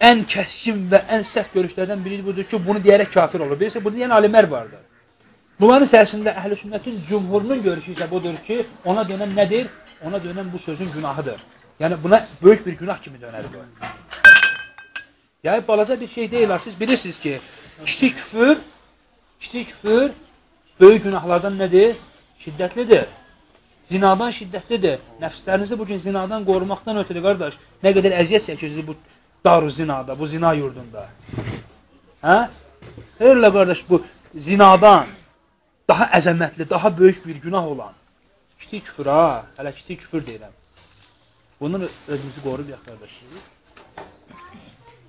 ən kəskin və ən sərt görüşlərdən biri budur ki, bunu deyərək kafir olur. Birisi bunu deyən alimlər vardır. Bunların içərisində əhl-i sünnətin cümhurunun görüşü isə budur ki, ona dönən nədir? Ona dönən bu sözün günahıdır. Yəni buna böyük bir günah kimi dönər bu. Yəni balaca bir şey deyil. Siz bilirsiniz ki, kiçik küfür, kiçik küfür böyük günahlardan nədir? Şiddətlidir. Zinadan şiddətlidir. Nəfslərinizi bugün zinadan qorumaqdan ötürü, qardaş, nə qədər əziyyət çəkirsiniz bu daru zinada, bu zina yurdunda. Hə? Elə qardaş, bu zinadan daha əzəmətli, daha böyük bir günah olan kiçik küfür, ha, hələ kiçik küfür deyirəm. Bunun özümüzü qoruyaq, qardaş.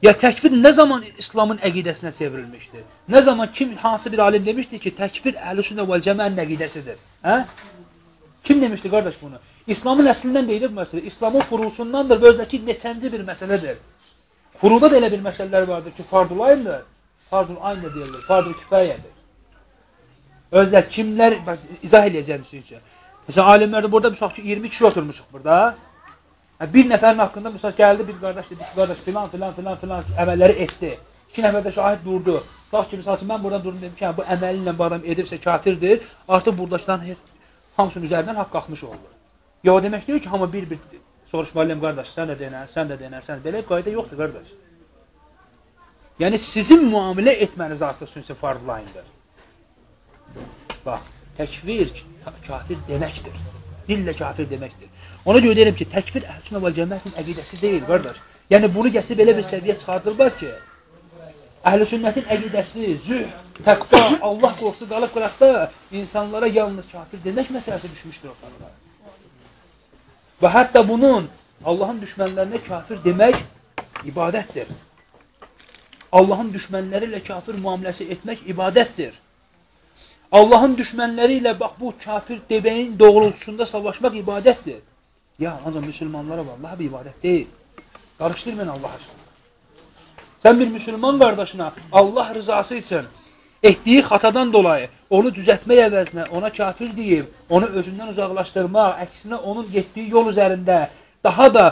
Ya təkfir nə zaman İslamın əqidəsinə çevrilmişdir? Nə zaman kim, hansı bir alim demişdir ki, təkfir əhl-i vəl cəmənin əqidəsidir? Hə? Kim demişdi qardaş bunu? İslamın əslindən deyilir bu məsələ. İslamın furusundandır və özdəki neçənci bir məsələdir. Furuda da elə bir məsələlər vardır ki, fardul ayndır. Fardul ayndır deyilir. Fardul kifayədir. Özdə kimlər, izah sizin üçün. Məsələn, alimlərdə burada misal ki, 20 kişi oturmuşuq burada. Bir nəfərin haqqında misal gəldi bir qardaş dedi ki, qardaş filan filan filan filan əməlləri etdi. İki nəfər də şahid durdu. Bax ki, misal ki, mən buradan durdum dedim ki, hə, bu əməli ilə bu adam edibsə kafirdir. Artıq buradakıdan heç hamısının üzərindən haqq qalxmış olur. Ya o demək deyil ki, hamı bir-bir soruşmalıyım qardaş, sən də denən, sən də denən, sən belə qayda yoxdur qardaş. Yəni sizin müamilə etməniz artıq sünsi fardlayındır. Bax, təkvir kafir deməkdir. Dillə kafir deməkdir. Ona görə deyirəm ki, təkvir əhlüsünə vəl cəmiyyətin əqidəsi deyil, qardaş. Yəni bunu gətirib belə bir səviyyə çıxardırlar ki, Əhl-i sünnətin əqidəsi, züh, təqva, Allah qorxusu qalıb qıraqda insanlara yalnız kafir demək məsələsi düşmüşdür ortalığa. Və hətta bunun Allahın düşmənlərinə kafir demək ibadətdir. Allahın düşmənləri ilə kafir müamiləsi etmək ibadətdir. Allahın düşmənləri ilə bax bu kafir debəyin doğrultusunda savaşmaq ibadətdir. Ya ancaq müsəlmanlara vallahi bir ibadət deyil. Qarışdırmayın Allah aşkına. Sən bir müsəlman qardaşına Allah rızası üçün etdiyi xatadan dolayı onu düzəltmək əvəzinə ona kafir deyib, onu özündən uzaqlaşdırmaq, əksinə onun getdiyi yol üzərində daha da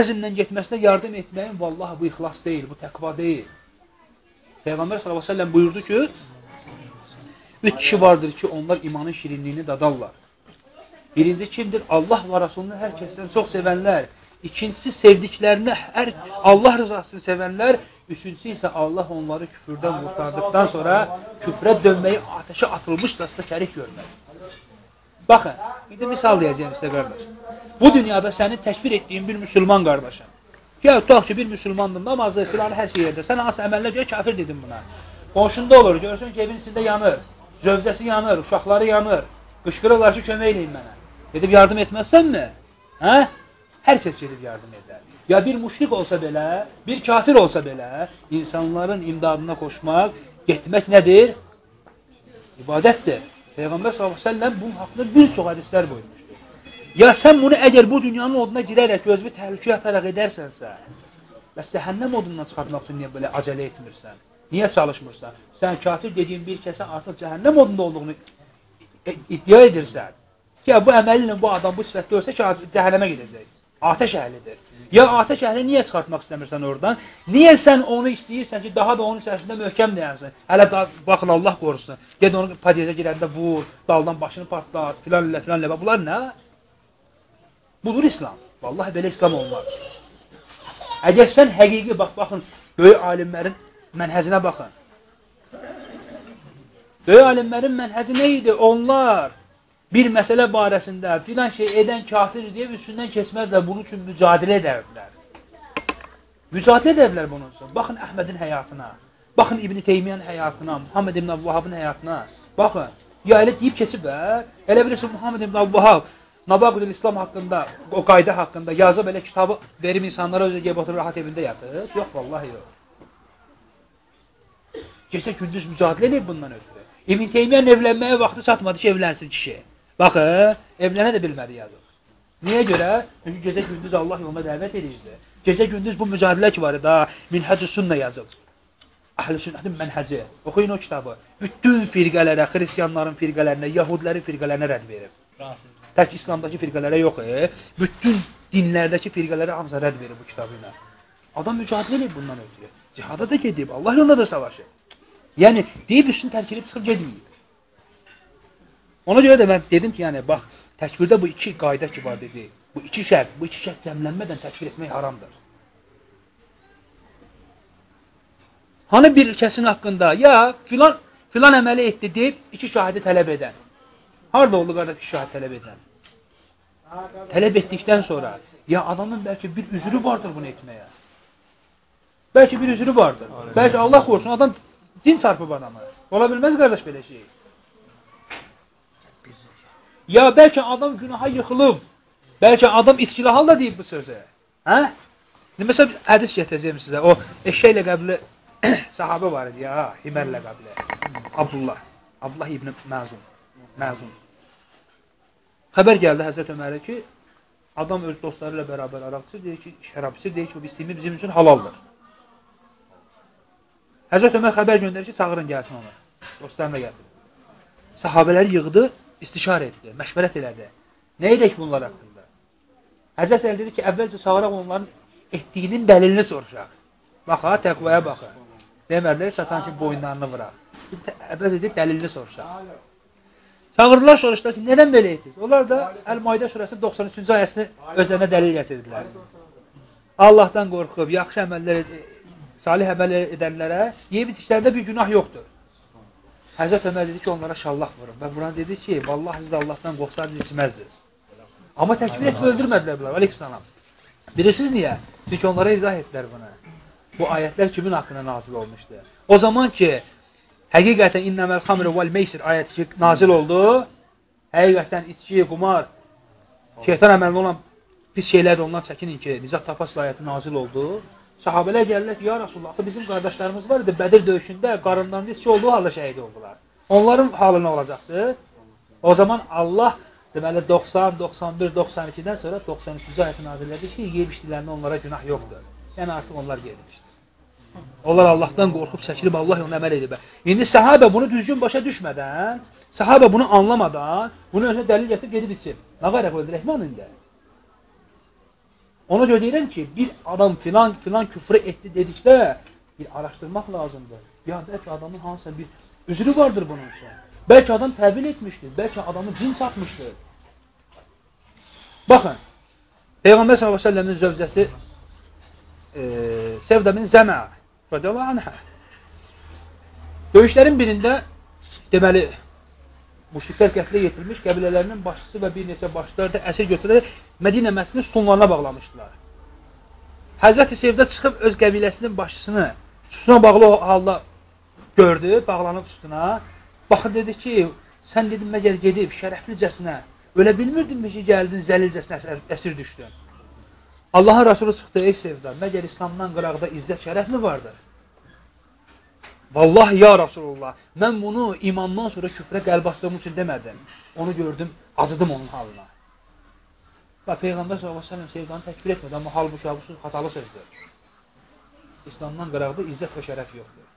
əzmlə getməsinə yardım etməyin vallahi bu ixlas deyil, bu təqva deyil. Peyğəmbər sallallahu əleyhi və səlləm buyurdu ki, üç kişi vardır ki, onlar imanın şirinliyini dadarlar. Birinci kimdir? Allah və Rasulunu hər kəsdən çox sevənlər. İkincisi sevdiklərini hər Allah rızasını sevənlər. Üçüncüsü isə Allah onları küfürdən qurtardıqdan sonra küfrə dönməyi ateşə atılmışdasına şərik görmək. Baxın, indi misal deyəcəyim sizə qardaş. Bu dünyada sənin təkfir etdiyin bir müsəlman qardaşın. Gəl, tutaq ki, bir müsəlmandır, namazı, filan, hər şey yerdə. Sən hansı əməllər görə kafir dedin buna. Qonşunda olur, görürsən ki, evin içində yanır, zövcəsi yanır, uşaqları yanır. Qışqırırlar ki, kömək eləyin mənə. Gedib yardım etməzsənmi? Hə? Hər kəs gedib yardım edər. Ya bir müşrik olsa belə, bir kafir olsa belə, insanların imdadına koşmaq, getmək nədir? İbadətdir. Peyğəmbər s.ə.v bunun haqqında bir çox hədislər buyurmuşdur. Ya sən bunu əgər bu dünyanın oduna girərək gözünü təhlükəyə ataraq edərsənsə, bəs cəhənnəm odundan çıxartmaq üçün niyə belə acələ etmirsən? Niyə çalışmırsan? Sən kafir dediyin bir kəsə artıq cəhənnəm odunda olduğunu iddia edirsən. Ki, bu əməli ilə bu adam bu sifətdə ölsə kafir cəhənnəmə gedəcək. Atəş əhlidir. Ya atəş əhli niyə çıxartmaq istəmirsən oradan? Niyə sən onu istəyirsən ki, daha da onun içərisində möhkəm dayansın? Hələ da, baxın Allah qorusun. Ged onu podiyezə girəndə vur, daldan başını partlat, filan ilə filan ilə. Bunlar nə? Budur İslam. Vallahi belə İslam olmaz. Əgər sən həqiqi bax baxın, böyük alimlərin mənhəzinə baxın. Böyük alimlərin mənhəzi nə idi? Onlar bir məsələ barəsində filan şey edən kafir deyə üstündən keçməzlər, bunun üçün mücadilə edərlər. Mücadilə edərlər bunun üçün. Baxın Əhmədin həyatına, baxın İbn Teymiyyanın həyatına, Muhammed ibn Abdülvahabın həyatına. Baxın, ya elə deyib keçiblər. Elə bilirsən Muhammed ibn Abdülvahab Nabaqül İslam haqqında, o qayda haqqında yazıb elə kitabı verim insanlara özü gəlib oturub rahat evində yatıb. Yox, vallahi yox. Gecə gündüz mücadilə edib bundan ötürü. İbn Teymiyyanın evlənməyə vaxtı çatmadı ki, evlənsin kişi. Baxın, evlənə də bilmədi yazıq. Niyə görə? Çünki gecə gündüz Allah yoluna dəvət edirdi. Gecə gündüz bu mücadilə ki var idi, Minhəcü Sünnə yazıb. Əhl-i Sünnətin mənhəci. Oxuyun o kitabı. Bütün firqələrə, xristianların firqələrinə, yahudilərin firqələrinə rədd verib. Tək İslamdakı firqələrə yox, e? bütün dinlərdəki firqələrə hamısa rədd verib bu kitabı ilə. Adam mücadilə edib bundan ötürü. Cihada da gedib, Allah yolunda da savaşır. Yəni, deyib üstünü tərk edib çıxıb gedməyib. Ona görə də mən dedim ki, yəni bax, təkvirdə bu iki qayda ki var dedi. Bu iki şərt, bu iki şərt cəmlənmədən təkvir etmək haramdır. Hani bir kəsin haqqında ya filan filan əməli etdi deyib iki şahidi tələb edən. Harda oldu qardaş iki şahid tələb edən? Tələb etdikdən sonra ya adamın bəlkə bir üzrü vardır bunu etməyə. Bəlkə bir üzrü vardır. Bəlkə Allah qorusun adam cin çarpıb adamı. Ola bilməz qardaş belə şey. Ya bəlkə adam günaha yıxılıb. Bəlkə adam içkili halda deyib bu sözü. Hə? Məsələn, hədis gətirəcəyim sizə. O eşək ləqəbli [COUGHS] sahabə var idi ya, Himər ləqəbli. Abdullah. Abdullah ibn Məzun. Məzun. Xəbər gəldi Həzrət Ömərə ki, adam öz dostları ilə bərabər araqçı deyir ki, şərabçı deyir ki, bu istimi bizim üçün halaldır. Həzrət Ömər xəbər göndərir ki, çağırın gəlsin onu. Dostlarını da gətirir. Sahabələri yığdı, istişar etdi, məşvərət elədi. Nə edək bunlar haqqında? Həzrət Əli dedi ki, əvvəlcə çağıraq onların etdiyinin dəlilini soruşaq. Bax ha, təqvaya baxın. Demərlər, çatan ki, boyunlarını vıraq. Əvvəl edib dəlilini soruşaq. Çağırdılar, soruşdular ki, nədən belə etdiniz? Onlar da Əl-Maidə surəsinin 93-cü ayəsini özlərinə dəlil gətirdilər. Allahdan qorxub, yaxşı əməllər, salih əməl edənlərə yeyib içişlərdə bir günah yoxdur. Həzrət Ömər dedi ki, onlara şallaq vurun. Və buna dedi ki, vallahi siz də Allahdan qorxsanız içməzdiniz. Amma təkfir etmə öldürmədilər bunlar. Aleykümselam. Bilirsiniz niyə? Çünki onlara izah etdilər buna. Bu ayətlər kimin haqqında nazil olmuşdu? O zaman ki, həqiqətən innəməl xamru vəl meysir ayəti ki, nazil oldu, həqiqətən içki, qumar, şeytan əməlində olan pis şeylər ondan çəkinin ki, Nizat Tafas ayəti nazil oldu. Sahabələr gəlirlər ki, ya Rasulullah, bizim qardaşlarımız var idi Bədir döyüşündə qarınlarında içki olduğu halda şəhid oldular. Onların halı nə olacaqdı? O zaman Allah deməli 90, 91, 92-dən sonra 93-cü ayəti nazil etdi ki, yeyib içdiklərində onlara günah yoxdur. Yəni artıq onlar gedibmişdir. Onlar Allahdan qorxub çəkilib Allah ona əməl edib. İndi səhabə bunu düzgün başa düşmədən, səhabə bunu anlamadan, bunu özünə dəlil gətirib gedib içsin. Nə qədər öldürək mən indi? Ona görə deyirəm ki, bir adam filan filan küfrü etdi dedikdə bir araşdırmaq lazımdır. Ya bəlkə adamın hansısa bir üzrü vardır bunun üçün. Bəlkə adam təvil etmişdir, bəlkə adamı cin satmışdır. Baxın, Peyğəmbər s.ə.v-in zövcəsi e, Sevdə bin Zəmə radiyallahu anhə döyüşlərin birində deməli müşriklər qətlə yetirmiş qəbilələrinin başçısı və bir neçə başçıları da əsir götürərək Mədinə məscidinin sütunlarına bağlamışdılar. Həzrəti Sevdə çıxıb öz qəbiləsinin başçısını sütuna bağlı halda gördü, bağlanıb sütuna. Baxın dedi ki, sən dedim məgər gedib şərəflicəsinə, ölə bilmirdinmi ki, gəldin zəlilcəsinə əsir, düşdün. Allahın Rasulü çıxdı, ey Sevdə, məgər İslamdan qıraqda izzət şərəf mi vardır? Vallahi ya Rasulullah, mən bunu imandan sonra küfrə qəlb açdığım üçün demədim. Onu gördüm, acıdım onun halına. Və Peyğəmbər s.ə.v sevdanı təkbir etmədi, amma halbuki bu söz xatalı sözdür. İslamdan qıraqda izzət və şərəf yoxdur.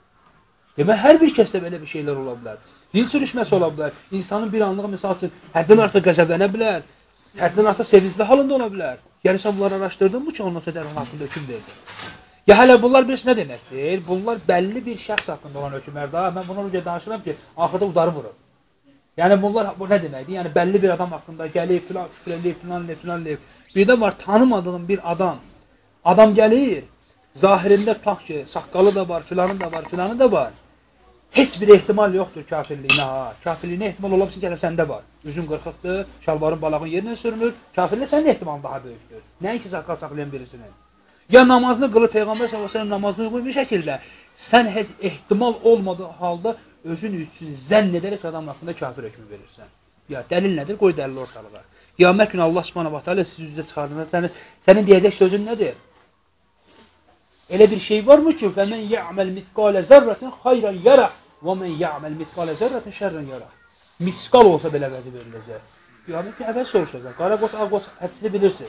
Demək, hər bir kəsdə belə bir şeylər ola bilər. Dil sürüşməsi ola bilər. İnsanın bir anlığı, misal üçün, həddən artıq qəzəblənə bilər. Həddən artıq sevincli halında ola bilər. Yəni, sən bunları araşdırdın mı ki, ondan sonra dərhal haqqında hökum verdin? Ya hələ bunlar birisi nə deməkdir? Bunlar bəlli bir şəxs haqqında olan hökmlər daha. Mən buna görə danışıram ki, axırda udarı vurur. Yəni bunlar bu nə deməkdir? Yəni bəlli bir adam haqqında gəlib filan küfr eləyib, filan eləyib, filan eləyib. Bir də var tanımadığın bir adam. Adam gəlir, zahirində tutaq ki, saqqalı da var, filanı da var, filanı da var. Heç bir ehtimal yoxdur kafirliyinə ha. Kafirliyinə ehtimal ola bilsin ki, səndə var. Üzün qırxıqdır, şalvarın balağın yerinə sürünür. Kafirliyə sənin ehtimalın daha böyükdür. Nəinki saqqal saxlayan birisinin. Ya namazını qılır Peyğəmbər s.ə.v namazını uyğun bir şəkildə sən heç ehtimal olmadığı halda özün üçün zənn edərək adam haqqında kafir hökmü verirsən. Ya dəlil nədir? Qoy dəlil ortalığa. Qiyamət günü Allah Subhanahu va Taala sizi üzə çıxardığında sənin sənin deyəcək sözün nədir? Elə bir şey varmı ki, "Fəmen ya'mal mitqala zərratin xayran yara və men ya'mal mitqala zərratin şerran yara." Miskal olsa belə vəzi veriləcək. Qiyamət günü əvvəl soruşacaq. Qara qoç, ağ qoç hədisini bilirsin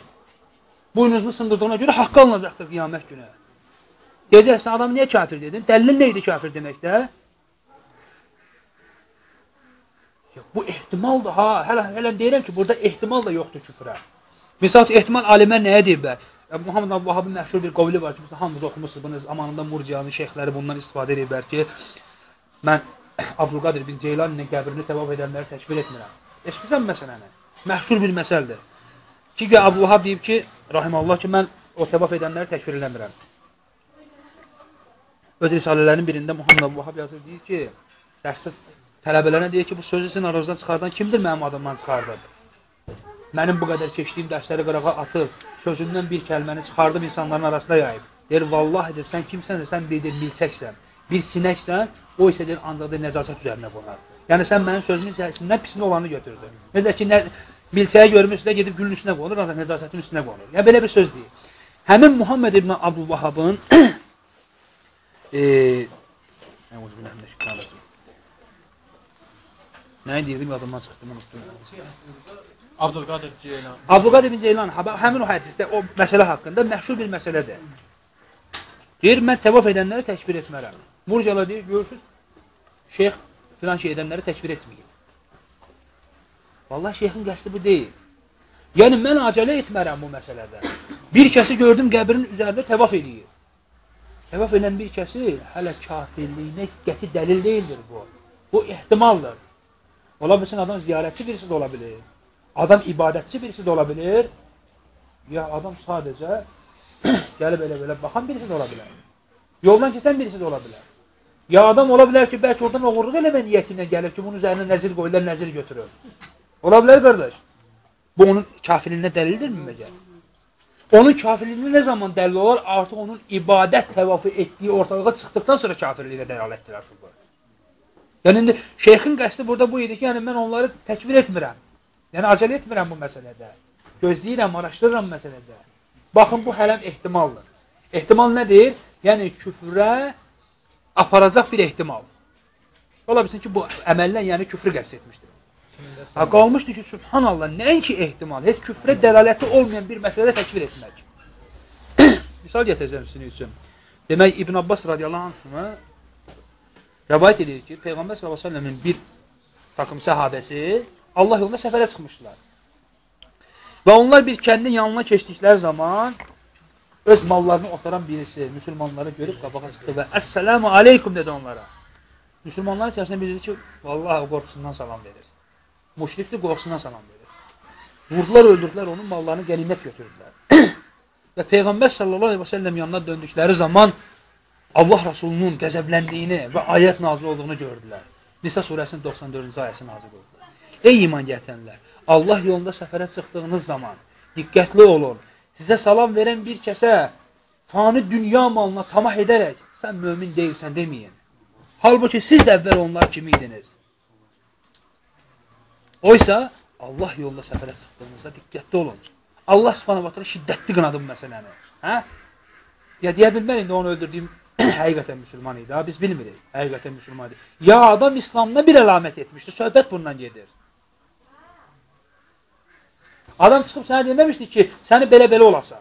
buynuzunu sındırdığına görə haqqı alınacaqdır qiyamət günü. Deyəcəksən, adam niyə kafir dedin? Dəlilin nə idi kafir deməkdə? Bu ehtimaldır, ha, hələ, hələ deyirəm ki, burada ehtimal da yoxdur küfrə. Misal ki, ehtimal alimlər nəyə deyiblər? Muhammed Abu Vahabın məşhur bir qovli var ki, biz hamımız oxumusunuz, bunu zamanında Murciyanın şeyxləri bundan istifadə ediblər ki, mən [CLEARS THROAT] Abdülqadir bin Ceylaninin qəbrini təvaf edənləri təşkil etmirəm. Eşitmirsən məsələni? Məşhur bir məsəldir. Ki, Abu Vahab deyib ki, rahimallah ki, mən o təvaf edənləri təkfir eləmirəm. Öz risalələrin birində Muhammed Vahab yazır, deyir ki, dərsdə tələbələrə deyir ki, bu sözü sizin aranızdan çıxardan kimdir mənim adımdan çıxardır? Mənim bu qədər keçdiyim dərsləri qırağa atıb, sözündən bir kəlməni çıxardım insanların arasında yayıb. Deyir, vallahi deyir, sən kimsənsə, sən deyir, milçəksən, bir sinəksən, o isə deyir, ancaq deyir, nəzasət üzərinə qonar. Yəni, sən mənim sözümün içərisindən pisini olanı götürdün. Necə ki, nə, milçəyə görmüş də gedib gülün üstünə qonur, ancaq nəzasətin üstünə qonur. Yəni belə bir söz deyir. Həmin Muhammed ibn Abdülvahabın [CLEARS THROAT] e, Nə deyirdim, yadımdan çıxdım, unutdum. Abdülqadir Ceylan. Abdülqadir ibn Ceylan həmin o hədisdə o məsələ haqqında məşhur bir məsələdir. Deyir, mən təvaf edənləri təkfir etmərəm. Murciyalar deyir, görürsünüz, şeyx filan şey edənləri təkfir etməyib. Vallahi şeyxin qəsdi bu deyil. Yəni, mən acələ etmərəm bu məsələdə. Bir kəsi gördüm qəbrin üzərində təvaf edir. Təvaf edən bir kəsi hələ kafirliyinə qəti dəlil deyildir bu. Bu ehtimaldır. Ola bilsin, adam ziyarətçi birisi də ola bilir. Adam ibadətçi birisi də ola bilir. Ya adam sadəcə [CLEARS THROAT] gəlib elə-belə baxan birisi də ola bilər. Yoldan keçən birisi də ola bilər. Ya adam ola bilər ki, bəlkə oradan oğurluq eləmə niyyəti ilə gəlib ki, bunun üzərinə nəzir qoyurlar, nəzir götürür. Ola bilər qardaş. Bu onun kafirliyinə dəlildirmi məgər? Onun kafirliyinə nə zaman dəlil olar? Artıq onun ibadət təvafı etdiyi ortalığa çıxdıqdan sonra kafirliyinə dəlalətdir artıq bu. Yəni indi şeyxin qəsdi burada bu idi ki, yəni mən onları təkvir etmirəm. Yəni acələ etmirəm bu məsələdə. Gözləyirəm, araşdırıram məsələdə. Baxın bu hələm ehtimaldır. Ehtimal nədir? Yəni küfrə aparacaq bir ehtimal. Ola bilsin ki, bu əməllə yəni küfrü qəsd etmişdir. Ha, qalmışdı ki, subhanallah, nəinki ehtimal, heç küfrə dəlaləti olmayan bir məsələdə təkvir etmək. [COUGHS] Misal gətirəcəm sizin üçün. Demək, İbn Abbas radiyallahu anhına rəvayət edir ki, Peyğəmbər s.ə.v-in bir takım səhabəsi Allah yolunda səfərə çıxmışdılar. Və onlar bir kəndin yanına keçdikləri zaman öz mallarını otaran birisi müsəlmanları görüb qabağa çıxdı və Əssəlamu aleykum dedi onlara. Müsəlmanlar içərisində biri ki, vallahi qorxusundan salam verir. Müşrikdir, qorxusundan salam verir. Vurdular, öldürdülər, onun mallarını qənimət götürdülər. [COUGHS] və Peyğəmbər sallallahu aleyhi və səlləm yanına döndükləri zaman Allah Rasulunun qəzəbləndiyini və ayət nazil olduğunu gördülər. Nisa surəsinin 94-cü ayəsi nazil oldu. Ey iman gətirənlər, Allah yolunda səfərə çıxdığınız zaman diqqətli olun. Sizə salam verən bir kəsə fani dünya malına tamah edərək sən mömin deyilsən deməyin. Halbuki siz də əvvəl onlar kimi idiniz. Oysa Allah yolunda səfərə çıxdığınızda diqqətli olun. Allah subhanahu wa ta'ala şiddətli qınadı bu məsələni. Hə? Ya deyə bilmər indi onu öldürdüyüm [CLEARS THROAT] həqiqətən müsəlman idi. Biz bilmirik. Həqiqətən müsəlman idi. Ya adam İslamda bir əlamət etmişdi. Söhbət bundan gedir. Adam çıxıb sənə deməmişdi ki, səni belə-belə olasan.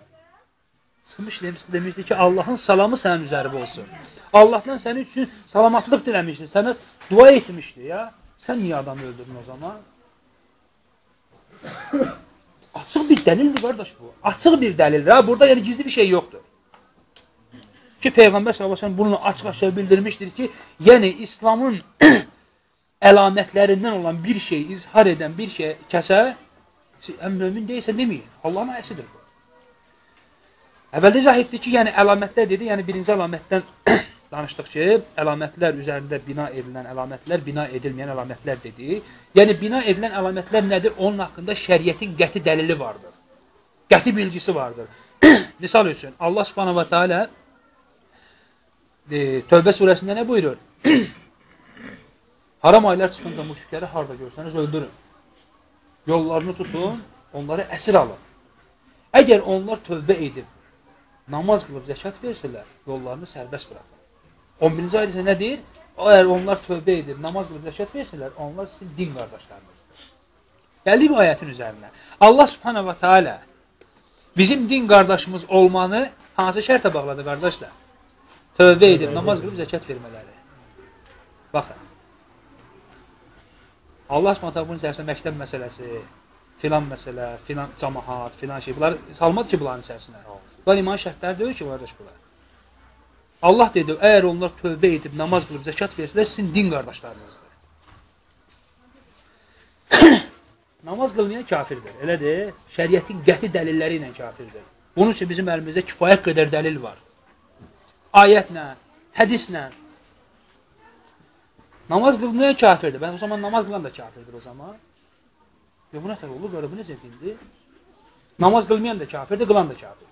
Çıxmış demişdi ki, Allahın salamı sənin üzərində olsun. Allahdan sənin üçün salamatlıq diləmişdi, sənə dua etmişdi ya. Sən niyə adamı öldürdün o zaman? [LAUGHS] Açıq bir dəlildir qardaş bu. Açıq bir dəlildir. Ha, burada yəni gizli bir şey yoxdur. Ki Peyğəmbər sallallahu bunu açıq-aşkar bildirmişdir ki, yəni İslamın [CLEARS THROAT] əlamətlərindən olan bir şey izhar edən bir şey kəsə ən mömin deyilsə deməyin. Allahın ayəsidir bu. Əvvəldə izah etdik ki, yəni əlamətlər dedi, yəni birinci əlamətdən [CLEARS THROAT] danışdıq ki, əlamətlər üzərində bina edilən əlamətlər, bina edilməyən əlamətlər dedi. Yəni bina edilən əlamətlər nədir? Onun haqqında şəriətin qəti dəlili vardır. Qəti bilgisi vardır. [CLEARS THROAT] Misal üçün Allah Subhanahu va Taala e, Tövbə surəsində nə buyurur? [CLEARS THROAT] Haram aylar çıxınca müşrikləri harda görsəniz öldürün. Yollarını tutun, onları əsir alın. Əgər onlar tövbə edib, namaz qılıb zəkat versələr, yollarını sərbəst buraxın. 11-ci ayədə nə deyir? Əgər onlar tövbə edib, namaz qılıb zəkat versələr, onlar sizin din qardaşlarınızdır. Gəldi bu ayətin üzərinə. Allah subhanahu wa ta'ala bizim din qardaşımız olmanı hansı şərtə bağladı qardaşlar? Tövbə edib, namaz qılıb zəkat vermələri. Baxın. Allah subhanahu bunun içərisində məktəb məsələsi, filan məsələ, filan cəmahat, filan şey. Bunlar salmadı ki, bunların içərisinə. Bunlar iman şərtləri deyil ki, qardaş bunlar. Allah dedi, əgər onlar tövbə edib, namaz qılıb, zəkat versələr, sizin din qardaşlarınızdır. [COUGHS] namaz qılmayan kafirdir, elədir? Şəriətin qəti dəlilləri ilə kafirdir. Bunun üçün bizim əlimizdə kifayət qədər dəlil var. Ayətlə, hədislə. Namaz qılmayan kafirdir. Ben o zaman namaz qılan da kafirdir o zaman. Ya bu nə tər olur? Bu necə dindir? Namaz qılmayan da kafirdir, qılan da kafirdir.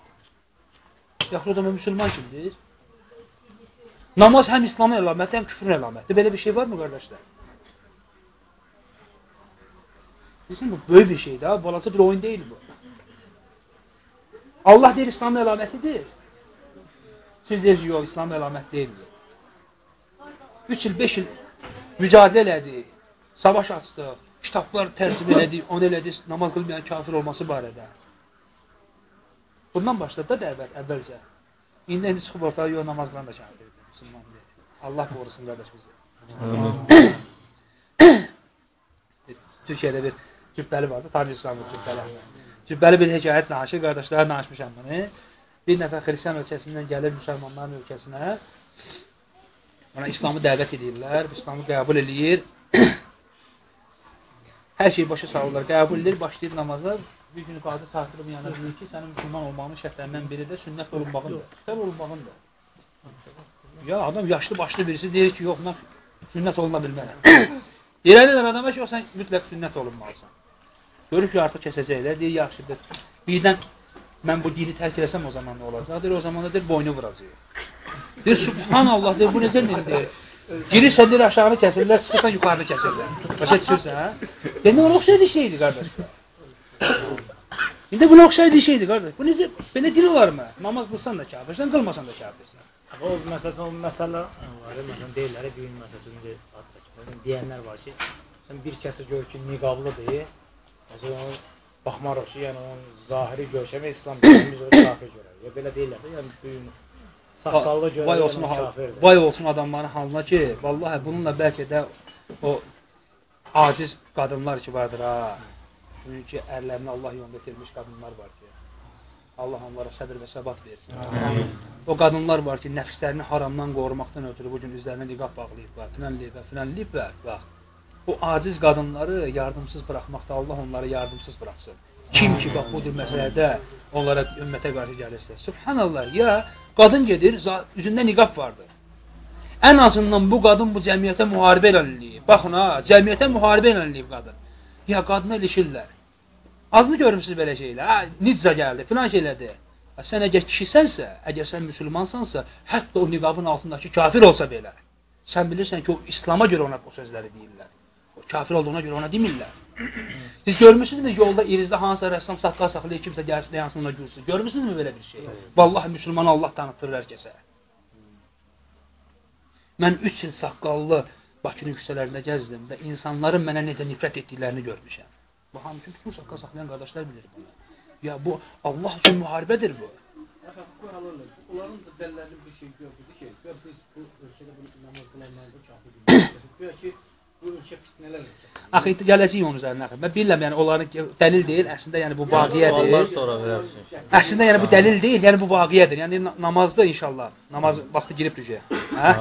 Yaxud o zaman müsəlman kimdir? Namaz həm İslamın əlaməti, həm küfrün əlaməti. Belə bir şey var mı, qardaşlar? Bizim bu böyük bir şeydir, balaca bir oyun deyil bu. Allah deyir, İslamın əlamətidir. Siz deyirsiniz, yox, İslamın əlamət deyildir. 3 il, 5 il mücadilə elədi, savaş açdıq, kitablar tərcümə elədi, onu elədi, namaz qılmayan kafir olması barədə. Bundan başladı da dəvət əvvəlcə. İndi, indi çıxıb ortaya, yox, namaz qılan da deyil. Allah qorusun qardaş bizi. [COUGHS] Türkiyədə bir cübbəli vardı, Tarih İslamı cübbəli. Cübbəli bir hekayət danışır, qardaşlara danışmışam bunu. Bir nəfər xristiyan ölkəsindən gəlir müsəlmanların ölkəsinə. Ona İslamı dəvət edirlər, İslamı qəbul edir. [COUGHS] Hər şeyi başa salırlar, qəbul edir, başlayır namaza. Bir gün qazı çağırıb yana deyir ki, sənin müsəlman olmağının şərtlərindən biri də sünnət olunmağındır. Sən olunmağındır. Ya adam yaşlı başlı birisi deyir ki, yox, mən sünnət oluna bilmərəm. [COUGHS] Deyirlər adama ki, o sən mütləq sünnət olunmalısan. Görür ki, artıq kəsəcəklər, deyir, yaxşıdır. Birdən mən bu dini tərk eləsəm o zaman nə olacaq? Deyir, o zaman da deyir, boynu vuracaq. Deyir, subhanallah, deyir, bu necə deyir? Girirsən, deyir, aşağını kəsirlər, çıxırsan, yuxarını kəsirlər. Başa düşürsən, hə? Deyir, nə oxşayan bir şeydir, qardaş. İndi buna oxşar bir şeydir qardaş. Bu necə belə din olarmı? Namaz qılsan da kafirsən, qılmasan da kafirsən. O məsələn o məsələ var. Məsələn deyirlər ki, düyün məsələn indi ad çəkmir. Deyənlər var ki, sən bir kəsi gör ki, niqablıdır. Məsələn onu baxmarıq ki, yəni onun zahiri görkəmi İslam dinimiz onu kafir görər. Ya belə deyirlər də, yəni düyün saqqallı görər. Vay yəni olsun, kafirdir. vay olsun adamların halına ki, vallahi bununla bəlkə də o aciz qadınlar ki vardır ha. Çünki ərlərini Allah yolunda itirmiş qadınlar var. Allah onlara səbir və səbat versin. O qadınlar var ki, nəfslərini haramdan qorumaqdan ötürü bu gün üzlərinə niqab bağlayıblar, filanlayıblar, filanlayıblar. Bax, bu aciz qadınları yardımsız buraxmaqda Allah onları yardımsız buraxsın. Kim ki bax bu cür məsələdə onlara ümmətə qarşı gəlirsə, subhanallah, ya qadın gedir, üzündə niqab vardır. Ən azından bu qadın bu cəmiyyətə müharibə eləyib. Baxın ha, cəmiyyətə müharibə eləyib qadın. Ya qadına ilişirlər. Azmı görmüsünüz belə şeylər? Ha, Nicca gəldi, filan şeylədi. Ha, Sən əgər kişisənsə, əgər sən müsəlmansansa, hətta o niqabın altındakı kafir olsa belə, sən bilirsən ki, o İslam'a görə ona bu sözləri deyirlər. O kafir olduğuna görə ona demirlər. [CLEARS THROAT] Siz görmüsünüzmü yolda irizdə hansısa rəssam saqqal saxlayır, kimsə gəlir dayansın ona gülsün. Görmüsünüzmü belə bir şey? Vallahi müsəlmanı Allah tanıtır hər kəsə. Mən 3 il saqqallı Bakının küçələrində gəzdim və insanların mənə necə nifrət etdiklərini görmüşəm. Bu hamı üçün bütün saqqal saxlayan qardaşlar bilir bunu. Ya bu Allah üçün müharibədir bu. Onların da dəllərinin bir şey gördü ki, gör biz bu ölkədə bunu namaz qılanlarda kafir. Gör ki, bu ölkə fitnələr. Axı gələcəyik onun üzərinə. axı. Mən bilirəm, yəni onların dəlil deyil, əslində yəni bu Suallar vaqiədir. sonra verərsin. Əslində yəni bu dəlil deyil, yəni bu vaqiədir. Yəni na- namazda inşallah. Namaz vaxtı girib düşə. Hə?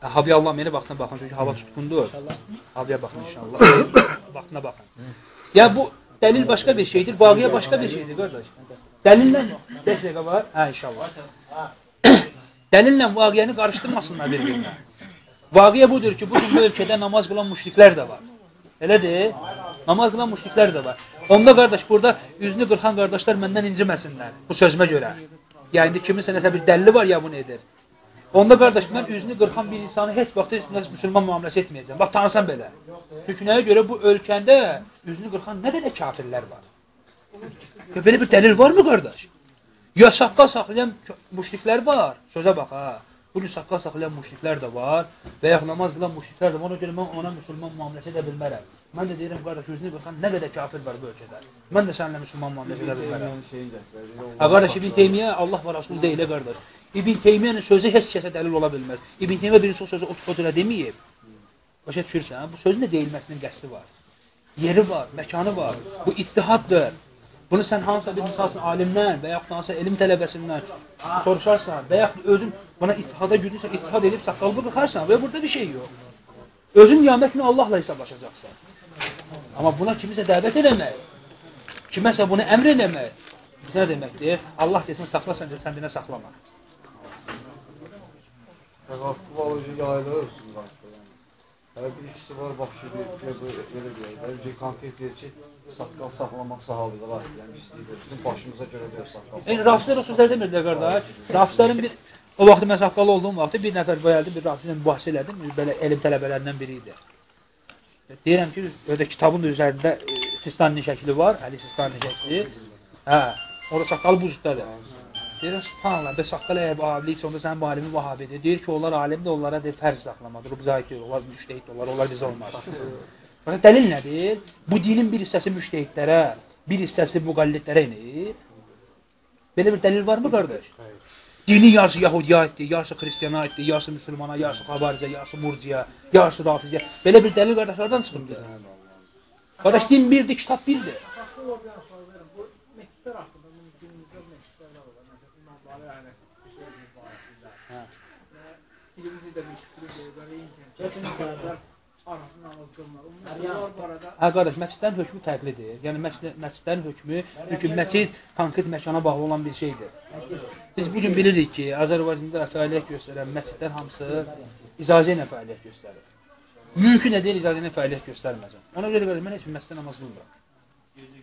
Ha, tamam. Havaya Allah məni vaxtına baxın çünki hava tutqundur. Havaya baxın inşallah. [COUGHS] vaxtına baxın. Ya bu dəlil başqa bir şeydir, vaqiə başqa bir şeydir qardaş. Dəlillə 5 dəqiqə var. Hə inşallah. [COUGHS] Dəlillə vaqiəni qarışdırmasınlar bir-birinə. Vaqiə budur ki, bu gün bu ölkədə namaz qılan müşriklər də var. Elədir? Namaz qılan müşriklər də var. Onda qardaş burada üzünü qırxan qardaşlar məndən inciməsinlər bu sözümə görə. Yəni kiminsə nəsə bir dəlili var ya bunu edir. Onda qardaş mən üzünü qırxan bir insanı heç vaxt heç müsəlman müamiləsi etməyəcəm. Bax tanısan belə. Çünki nəyə görə bu ölkəndə üzünü qırxan nə qədər kafirlər var. Ya belə bir dəlil varmı qardaş? Ya saqqal saxlayan müşriklər var. Sözə bax ha. Bu gün saqqal saxlayan müşriklər də var və ya namaz qılan müşriklər də var. Ona görə mən ona müsəlman müamiləsi edə bilmərəm. Mən də deyirəm qardaş üzünü qırxan nə qədər kafir var bu ölkədə. Mən də səninlə müsəlman müamiləsi edə bilmərəm. Ha qardaş İbn Teymiyyə Allah və Rasul deyilə qardaş. İbn Teymiyyənin sözü heç kəsə dəlil ola bilməz. İbn Teymiyyə birinci sözü o, o cürə deməyib. Başa düşürsən? Bu sözün də deyilməsinin qəsdi var. Yeri var, məkanı var. Bu ictihaddır. Bunu sən hansısa bir misalsın alimdən və yaxud hansısa elm tələbəsindən soruşarsan və yaxud özün buna ictihada güclüsən, ictihad edib saqqalını qırxarsan və burada bir şey yox. Özün qiyamət günü Allahla hesablaşacaqsan. Amma buna kimisə dəvət eləmək, kiməsə bunu əmr eləmək, biz nə deməkdir? Allah desin saxla sən dinə saxlama. Haqqı alıcı yayılır yəni. Hələ bir ikisi var bir şey belə deyək. də, Bir konkret deyir ki, saqqal saxlamaq sahalıqlar, yəni istəyir. Bizim başımıza görə deyil saqqal. Yəni rafizlər o sözləri demirdilər qardaş. Rafizlərin bir o vaxt mən saqqalı olduğum vaxtda bir nəfər gəldi, bir rafizlə mübahisə elədim. Belə elm tələbələrindən biri idi. Deyirəm ki, ödə kitabın üzərində e, Sistaninin şəkli var, Əli Sistaninin şəkli. Hə, orada saqqalı bu cütdədir. Deyirəm, subhanallah, bəs saqqal əgər abilik onda sənin bu alimin vahabidir. Deyir ki, onlar alimdir, onlara deyir fərz saxlamadır. Deyil, onlar müştəhid onlar, onlar bizə olmaz. Fakat dəlil nədir? Bu dinin bir hissəsi müştəhidlərə, bir hissəsi müqallidlərə inir. Belə bir dəlil varmı qardaş? Dinin yarısı Yahudiyə aiddir, yarısı Xristiyana aiddir, yarısı müsəlmana, yarısı xavaricə, yarısı murciyə, yarısı rafizə. Belə bir dəlil qardaşlardan çıxıbdır. Qardaş din birdir, kitab birdir. Başqa ola bir sual verin. Bu məscidlər haqqında bunun günümüzdə məscidlər var. Məsələn, İmamları Ənəs bir şey mübarəsində. Hə. Televiziyada bir küfür deyir, Keçin səhərdən arası namaz qılınır. O məsələlər barədə Hə qardaş, məscidlərin hökmü fərqlidir. Yəni məscid məscidlərin hökmü çünki məscid konkret məkana bağlı olan bir şeydir. Biz bu gün bilirik ki, Azərbaycanda fəaliyyət göstərən məscidlər hamısı icazə ilə fəaliyyət göstərir. Mümkün deyil icazə ilə fəaliyyət göstərməsin. Ona görə mən heç bir məsciddə namaz qılmıram.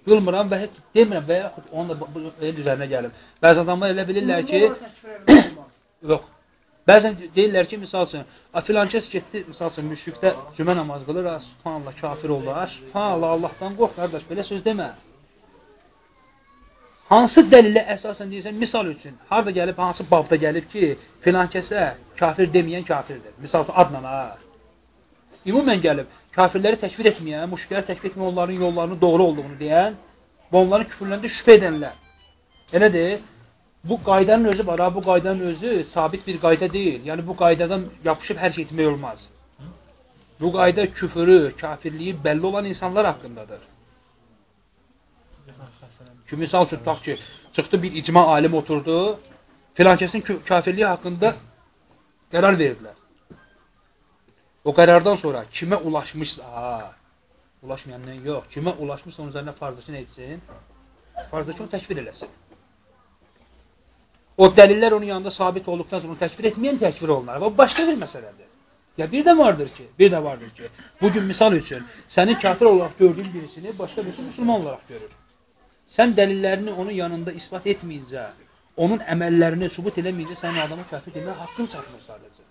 Qılmıram və heç demirəm və yaxud onun da el üzərinə gəlim. Bəzi adamlar elə bilirlər ki, [COUGHS] yox. Bəzən deyirlər ki, misal üçün, filan kəs getdi, misal üçün, müşrikdə cümə namaz qılır, subhanallah, kafir oldu, subhanallah, Allahdan qorx, qardaş, belə söz demə. Hansı dəlilə əsasən deyirsən, misal üçün, harada gəlib, hansı babda gəlib ki, filan kəsə kafir deməyən kafirdir. Misal üçün, adla, ha. Ümumən gəlib, kafirləri təkfir etməyən, müşrikləri təkfir etməyən, onların yollarının doğru olduğunu deyən və onların küfürlərində şübhə edənlər. Elədir? Bu qaydanın özü var, ha, bu qaydanın özü sabit bir qayda deyil. Yəni bu qaydadan yapışıb hər şey etmək olmaz. Bu qayda küfürü, kafirliyi bəlli olan insanlar haqqındadır. Ki, misal üçün, tutaq ki, çıxdı bir icma alim oturdu, filan kəsin kafirliyi haqqında qərar verdilər. O qərardan sonra kimə ulaşmışsa, ha, ulaşmayandan yox, kimə ulaşmışsa onun üzərinə farzı nə etsin? Farzı ki, onu təkfir eləsin. O dəlillər onun yanında sabit olduqdan sonra təkfir etməyən təkfir olunar. Və başqa bir məsələdir. Ya bir də vardır ki, bir də vardır ki, bugün misal üçün sənin kafir olaraq gördüyün birisini başqa birisi müsəlman olaraq görür. Sən dəlillərini onun yanında isbat etməyincə, onun əməllərini sübut eləməyincə sənin adama kafir demək haqqın çatmır sadəcə.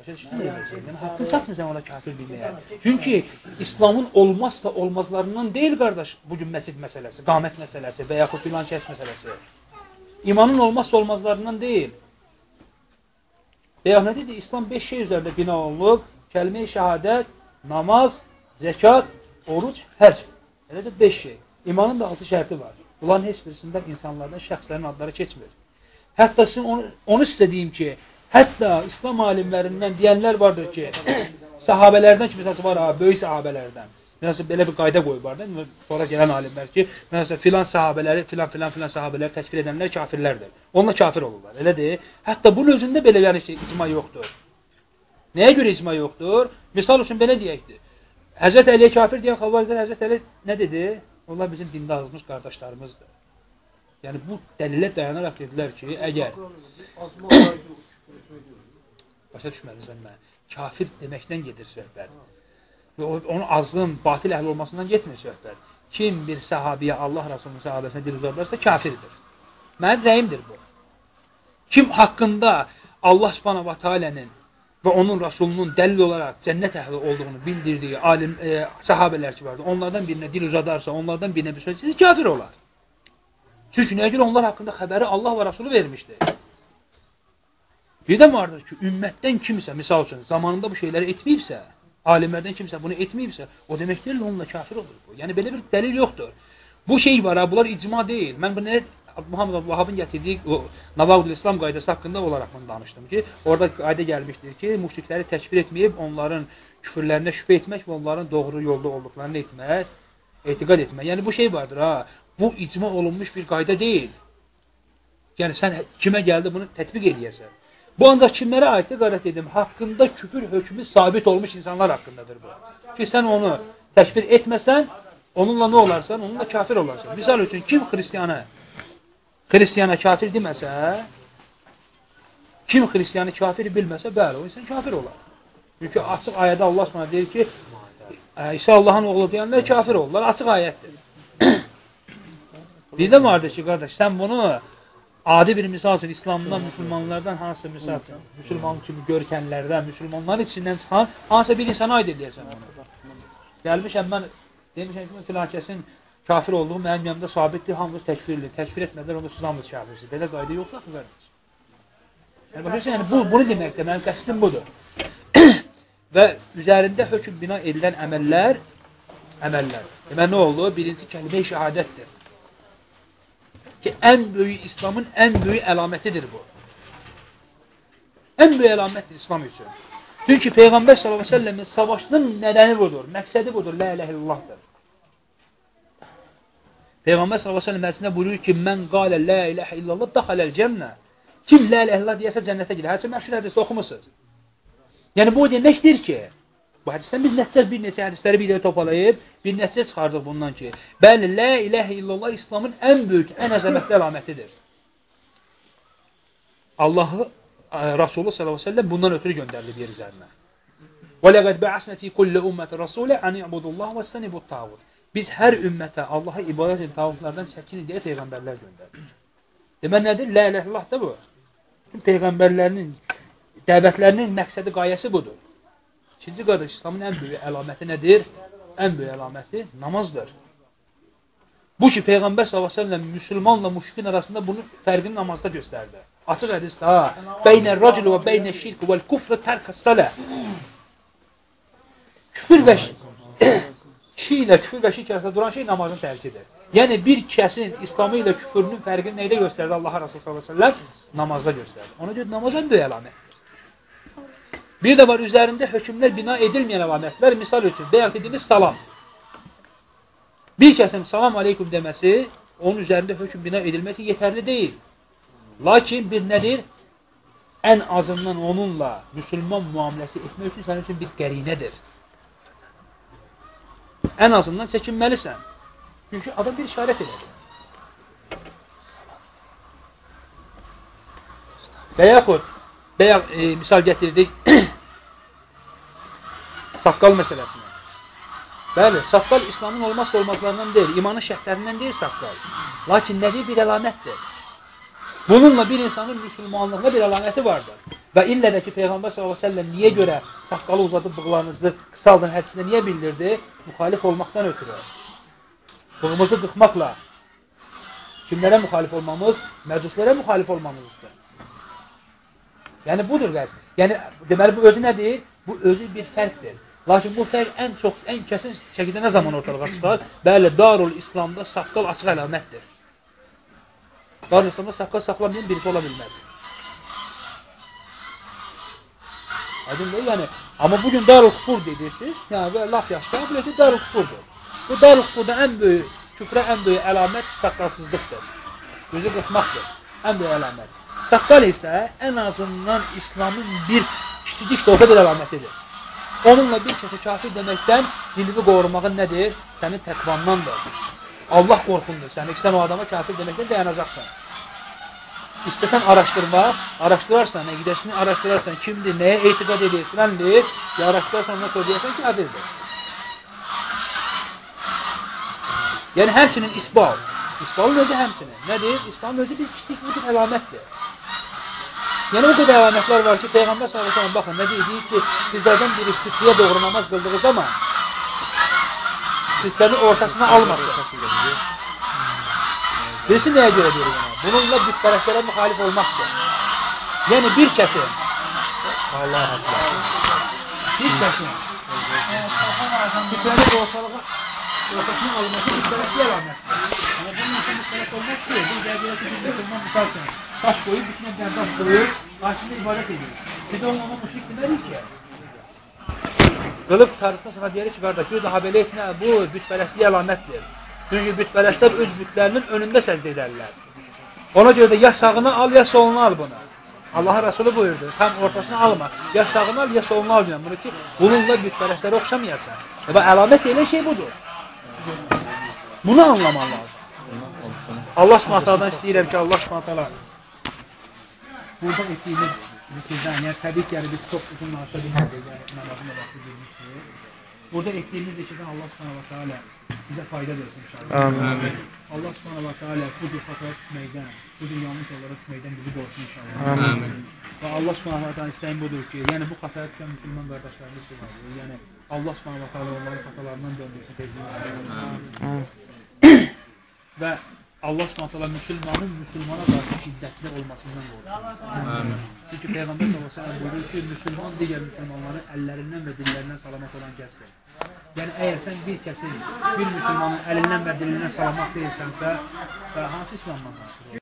Başa düşdün Yəni haqqın çatmır sən ona kafir deməyə. Çünki İslamın olmazsa olmazlarından deyil qardaş bu gün məscid məsələsi, qamət məsələsi və yaxud filan kəs məsələsi. İmanın olmazsa olmazlarından deyil. Bəyək nə dedi? İslam 5 şey üzərində bina olunub. Kəlmə-i şəhadət, namaz, zəkat, oruc, hərc. Elə də 5 şey. İmanın da 6 şərti var. Bunların heç birisində insanlardan şəxslərin adları keçmir. Hətta sizin onu, onu sizə deyim ki, hətta İslam alimlərindən deyənlər vardır ki, sahabələrdən ki, məsələn var, ha, böyük sahabələrdən. Məsələn, belə bir qayda qoyublar da, sonra gələn alimlər ki, məsələn, filan sahabələri, filan filan filan sahabələri təkfir edənlər kafirlərdir. Onlar kafir olurlar, elədir? Hətta bunun özündə belə yəni ki, icma yoxdur. Nəyə görə icma yoxdur? Misal üçün belə deyəkdir. Həzrət Əliyə kafir deyən xavariclər Həzrət Əli nə dedi? Onlar bizim dində azmış qardaşlarımızdır. Yəni bu dəlilə dayanaraq dedilər ki, əgər başa düşməlisən mən, kafir deməkdən gedir söhbət və onun azlığın, batil əhli olmasından getmir söhbət. Kim bir səhabiyə, Allah Rasulunun səhabəsinə dil uzarlarsa kafirdir. Mənim rəyimdir bu. Kim haqqında Allah subhanahu wa ta'alənin və onun Rasulunun dəlil olaraq cənnət əhli olduğunu bildirdiyi alim, e, səhabələr ki vardı, onlardan birinə dil uzadarsa, onlardan birinə bir söz kafir olar. Çünki nəyə görə onlar haqqında xəbəri Allah və Rasulü vermişdir. Bir də vardır ki, ümmətdən kimsə, misal üçün, zamanında bu şeyləri etməyibsə, alimlərdən kimsə bunu etməyibsə, o demək deyil, onunla kafir olur bu. Yəni belə bir dəlil yoxdur. Bu şey var ha, bunlar icma deyil. Mən bunu Muhammed Vahabın gətirdiyi o Navaqul İslam qaydası haqqında olaraq bunu danışdım ki, orada qayda gəlmişdir ki, müşrikləri təkfir etməyib, onların küfürlərinə şübhə etmək və onların doğru yolda olduqlarını etmək, etiqad etmək. Yəni bu şey vardır ha. Bu icma olunmuş bir qayda deyil. Yəni sən kimə gəldi bunu tətbiq edəsən. Bu ancaq kimlərə aiddir? Qarət edim, haqqında küfür hökmü sabit olmuş insanlar haqqındadır bu. Ki, sən onu təkfir etməsən, onunla nə olarsan? Onunla kafir olarsan. Misal üçün, kim xristiyanı, xristiyana kafir deməsə, kim xristiyanı kafir bilməsə, bəli, o insan kafir olar. Çünki açıq ayədə Allah s.ə. deyir ki, İsa Allahın oğlu deyənlər kafir olurlar. Açıq ayətdir. [COUGHS] Bir də vardır ki, qardaş, sən bunu adi bir misal üçün İslamdan, müsəlmanlardan hansısa misal üçün, müsəlman kimi görkənlərdən, müsəlmanların içindən çıxan hansısa bir insana aid edəyəsən onu. Gəlmişəm mən, demişəm ki, filan kəsin kafir olduğu mənim yanımda sabitdir, hamımız təkfirli. Təkfir etmədilər, onda siz hamımız kafirsiniz. Belə qayda yoxdur axı qardaş. Yəni, başa yəni, bu, bunu deməkdir, mənim qəsdim budur. [CLEARS THROAT] Və üzərində hökm bina edilən əməllər, əməllər. Demək, nə oldu? Birinci kəlmə-i şəhadətdir ki, ən böyük İslamın ən böyük əlamətidir bu. Ən böyük əlamətdir İslam üçün. Çünki Peyğəmbər s.ə.v-in savaşının nədəni budur, məqsədi budur, lə ilə illahdır. Peyğəmbər s.ə.v məclisində buyurur ki, mən qalə lə ilə illallah daxaləl cənnə. Kim lə ilə illallah deyəsə cənnətə girir. Hərçə məşhur hədisdə oxumusunuz. Yəni bu deməkdir ki, Bu hədisdən bir nəticə, bir neçə hədisləri bir yerə topalayıb, bir nəticə çıxardıq bundan ki, bəli, la ilahə illallah İslamın ən böyük, ən əzəmətli əlamətidir. Allahı Rasulullah sallallahu əleyhi və səlləm bundan ötürü göndərilib yer üzərinə. Və laqad ba'asna fi kulli ummatin rasulan an ya'budullaha və istənibut tağut. Biz hər ümmətə Allaha ibadət edən tağutlardan çəkinin deyə peyğəmbərlər göndərdik. Demək nədir? La ilahe illallah da bu. Bütün peyğəmbərlərinin dəvətlərinin məqsədi, qayəsi budur. İkinci qardaş, İslamın ən böyük əlaməti nədir? Ən böyük əlaməti namazdır. Bu ki, Peyğəmbər s.ə.v müsəlmanla müşrikin arasında bunun fərqini namazda göstərdi. Açıq hədisdə, ha, beynər raculu və beynər şirk vəl kufrə tərkəs salə. Küfür və kişi [CLEARS THROAT] ilə küfür və şirk arasında duran şey namazın tərkidir. Yəni, bir kəsin İslamı ilə küfürünün fərqini neydə göstərdi Allah Rasulü s.ə.v? Namazda göstərdi. Ona görə namaz ən böyük əlamətdir. Bir də var üzərində hökmlər bina edilməyən əlamətlər, misal üçün, bəyət dediyimiz salam. Bir kəsin salam aleykum deməsi, onun üzərində hökm bina edilməsi yetərli deyil. Lakin bir nədir? Ən azından onunla müsəlman müamiləsi etmək üçün sənin üçün bir qərinədir. Ən azından çəkinməlisən. Çünki adam bir işarət edir. Və yaxud, və ya, e, misal gətirdik, saqqal məsələsinə. Bəli, saqqal İslamın olmazsa olmazlarından deyil, imanın şərtlərindən deyil saqqal. Lakin nədir? Bir əlamətdir. Bununla bir insanın müsəlmanlığına bir əlaməti vardır. Və illə də ki, Peyğəmbər s.ə.v niyə görə saqqalı uzadıb bığlarınızı qısaldın hədisində niyə bildirdi? Müxalif olmaqdan ötürü. Bığımızı qıxmaqla. Kimlərə müxalif olmamız? Məcuslərə müxalif olmamız üçün. Yəni budur qəz. Yəni deməli bu özü nədir? Bu özü bir fərqdir. Lakin bu fərq ən çox, ən kəsin şəkildə nə zaman ortalığa çıxar? Bəli, Darul İslamda saqqal açıq əlamətdir. Darul İslamda saqqal saxlamayan birisi ola bilməz. Aydındır? Yəni, amma bugün Darul Kufur dedirsiniz, yəni və laf yaşda qəbul edir Darul Kufurdur. Bu Darul Kufurda ən böyük, küfrə ən böyük əlamət saqqalsızlıqdır. Gözü qırxmaqdır. Ən böyük əlamət. Saqqal isə ən azından İslamın bir kiçicik də olsa bir əlamətidir. Onunla bir kəsə kafir deməkdən dilini qorumağın nədir? Sənin təqvandandır. Allah qorxundur səni. Sən o adama kafir deməkdən dayanacaqsan. İstəsən araşdırmaq, araşdırarsan, əqidəsini araşdırarsan, kimdir, nəyə etiqad edir, filandır, ya araşdırarsan, ondan sonra deyərsən kafirdir. Yəni, həmçinin isbal. İsbalın özü həmçinin. Nədir? İsbalın özü bir kiçik bir əlamətdir. Yəni o qədər əlamətlər var ki, Peyğəmbər sallallahu əleyhi baxın nə deyir? Deyir ki, sizlərdən biri sütriyə doğru namaz qıldığı zaman sütlərini ortasına almasın. Birisi nəyə görə deyir buna? Bununla bütpərəstlərə müxalif olmaqdır. Yəni bir kəsin Allah Allah. Bir kəsin sütlərini ortalığa ortasına alması bütpərəstli əlamətdir. Üçün bütpərəst olmaz ki, bir gəlir ki, bir müsəlman misal üçün taş koyup bütün bərdaşdırır, qarşısında ibadet edir. Biz onun ona müşrik demərik ki. Qılıb tarixdən sonra deyir ki, qardaş, bir daha belə etmə, bu bütpərəstlik əlamətdir. Çünki bütpərəstlər öz bütlərinin önündə səzdə edərlər. Ona görə də ya sağını al, ya solunu al bunu. Allah Resulü buyurdu, tam ortasını alma. Ya sağını al, ya solunu al bunu ki, bununla bütpərəstlərə oxşamayasan. Və əlamət elə şey budur. Bunu anlaman lazım. Allah subhanətədən istəyirəm ki, Allah subhanətələ burada etdiyimiz zikirdən, yəni təbii ki, yəni biz çox uzun danışa bilmədik, yəni namazın vaxtı girmişdir. Burada etdiyimiz zikirdən Allah subhanahu ta'ala bizə fayda versin inşallah. Amin. Allah subhanahu ta'ala bu cür xataya düşməkdən, bu cür yanlış yollara düşməkdən bizi qorusun inşallah. Amin. Və Allah subhanahu ta'ala istəyim budur ki, yəni bu xataya düşən müsəlman qardaşlarımız var. Yəni Allah subhanahu ta'ala onların xatalarından döndürsün tezliklə. Və Allah Subhanahu müsəlmanın müsəlmana qarşı şiddətli olmasından qorxur. Amin. Çünki Peyğəmbər sallallahu əleyhi buyurur ki, müsəlman digər müsəlmanların əllərindən və dillərindən salamat olan kəsdir. Yəni əgər sən bir kəsin, bir müsəlmanın əlindən və dilindən salamat deyilsənsə, və hansı İslamdan danışır?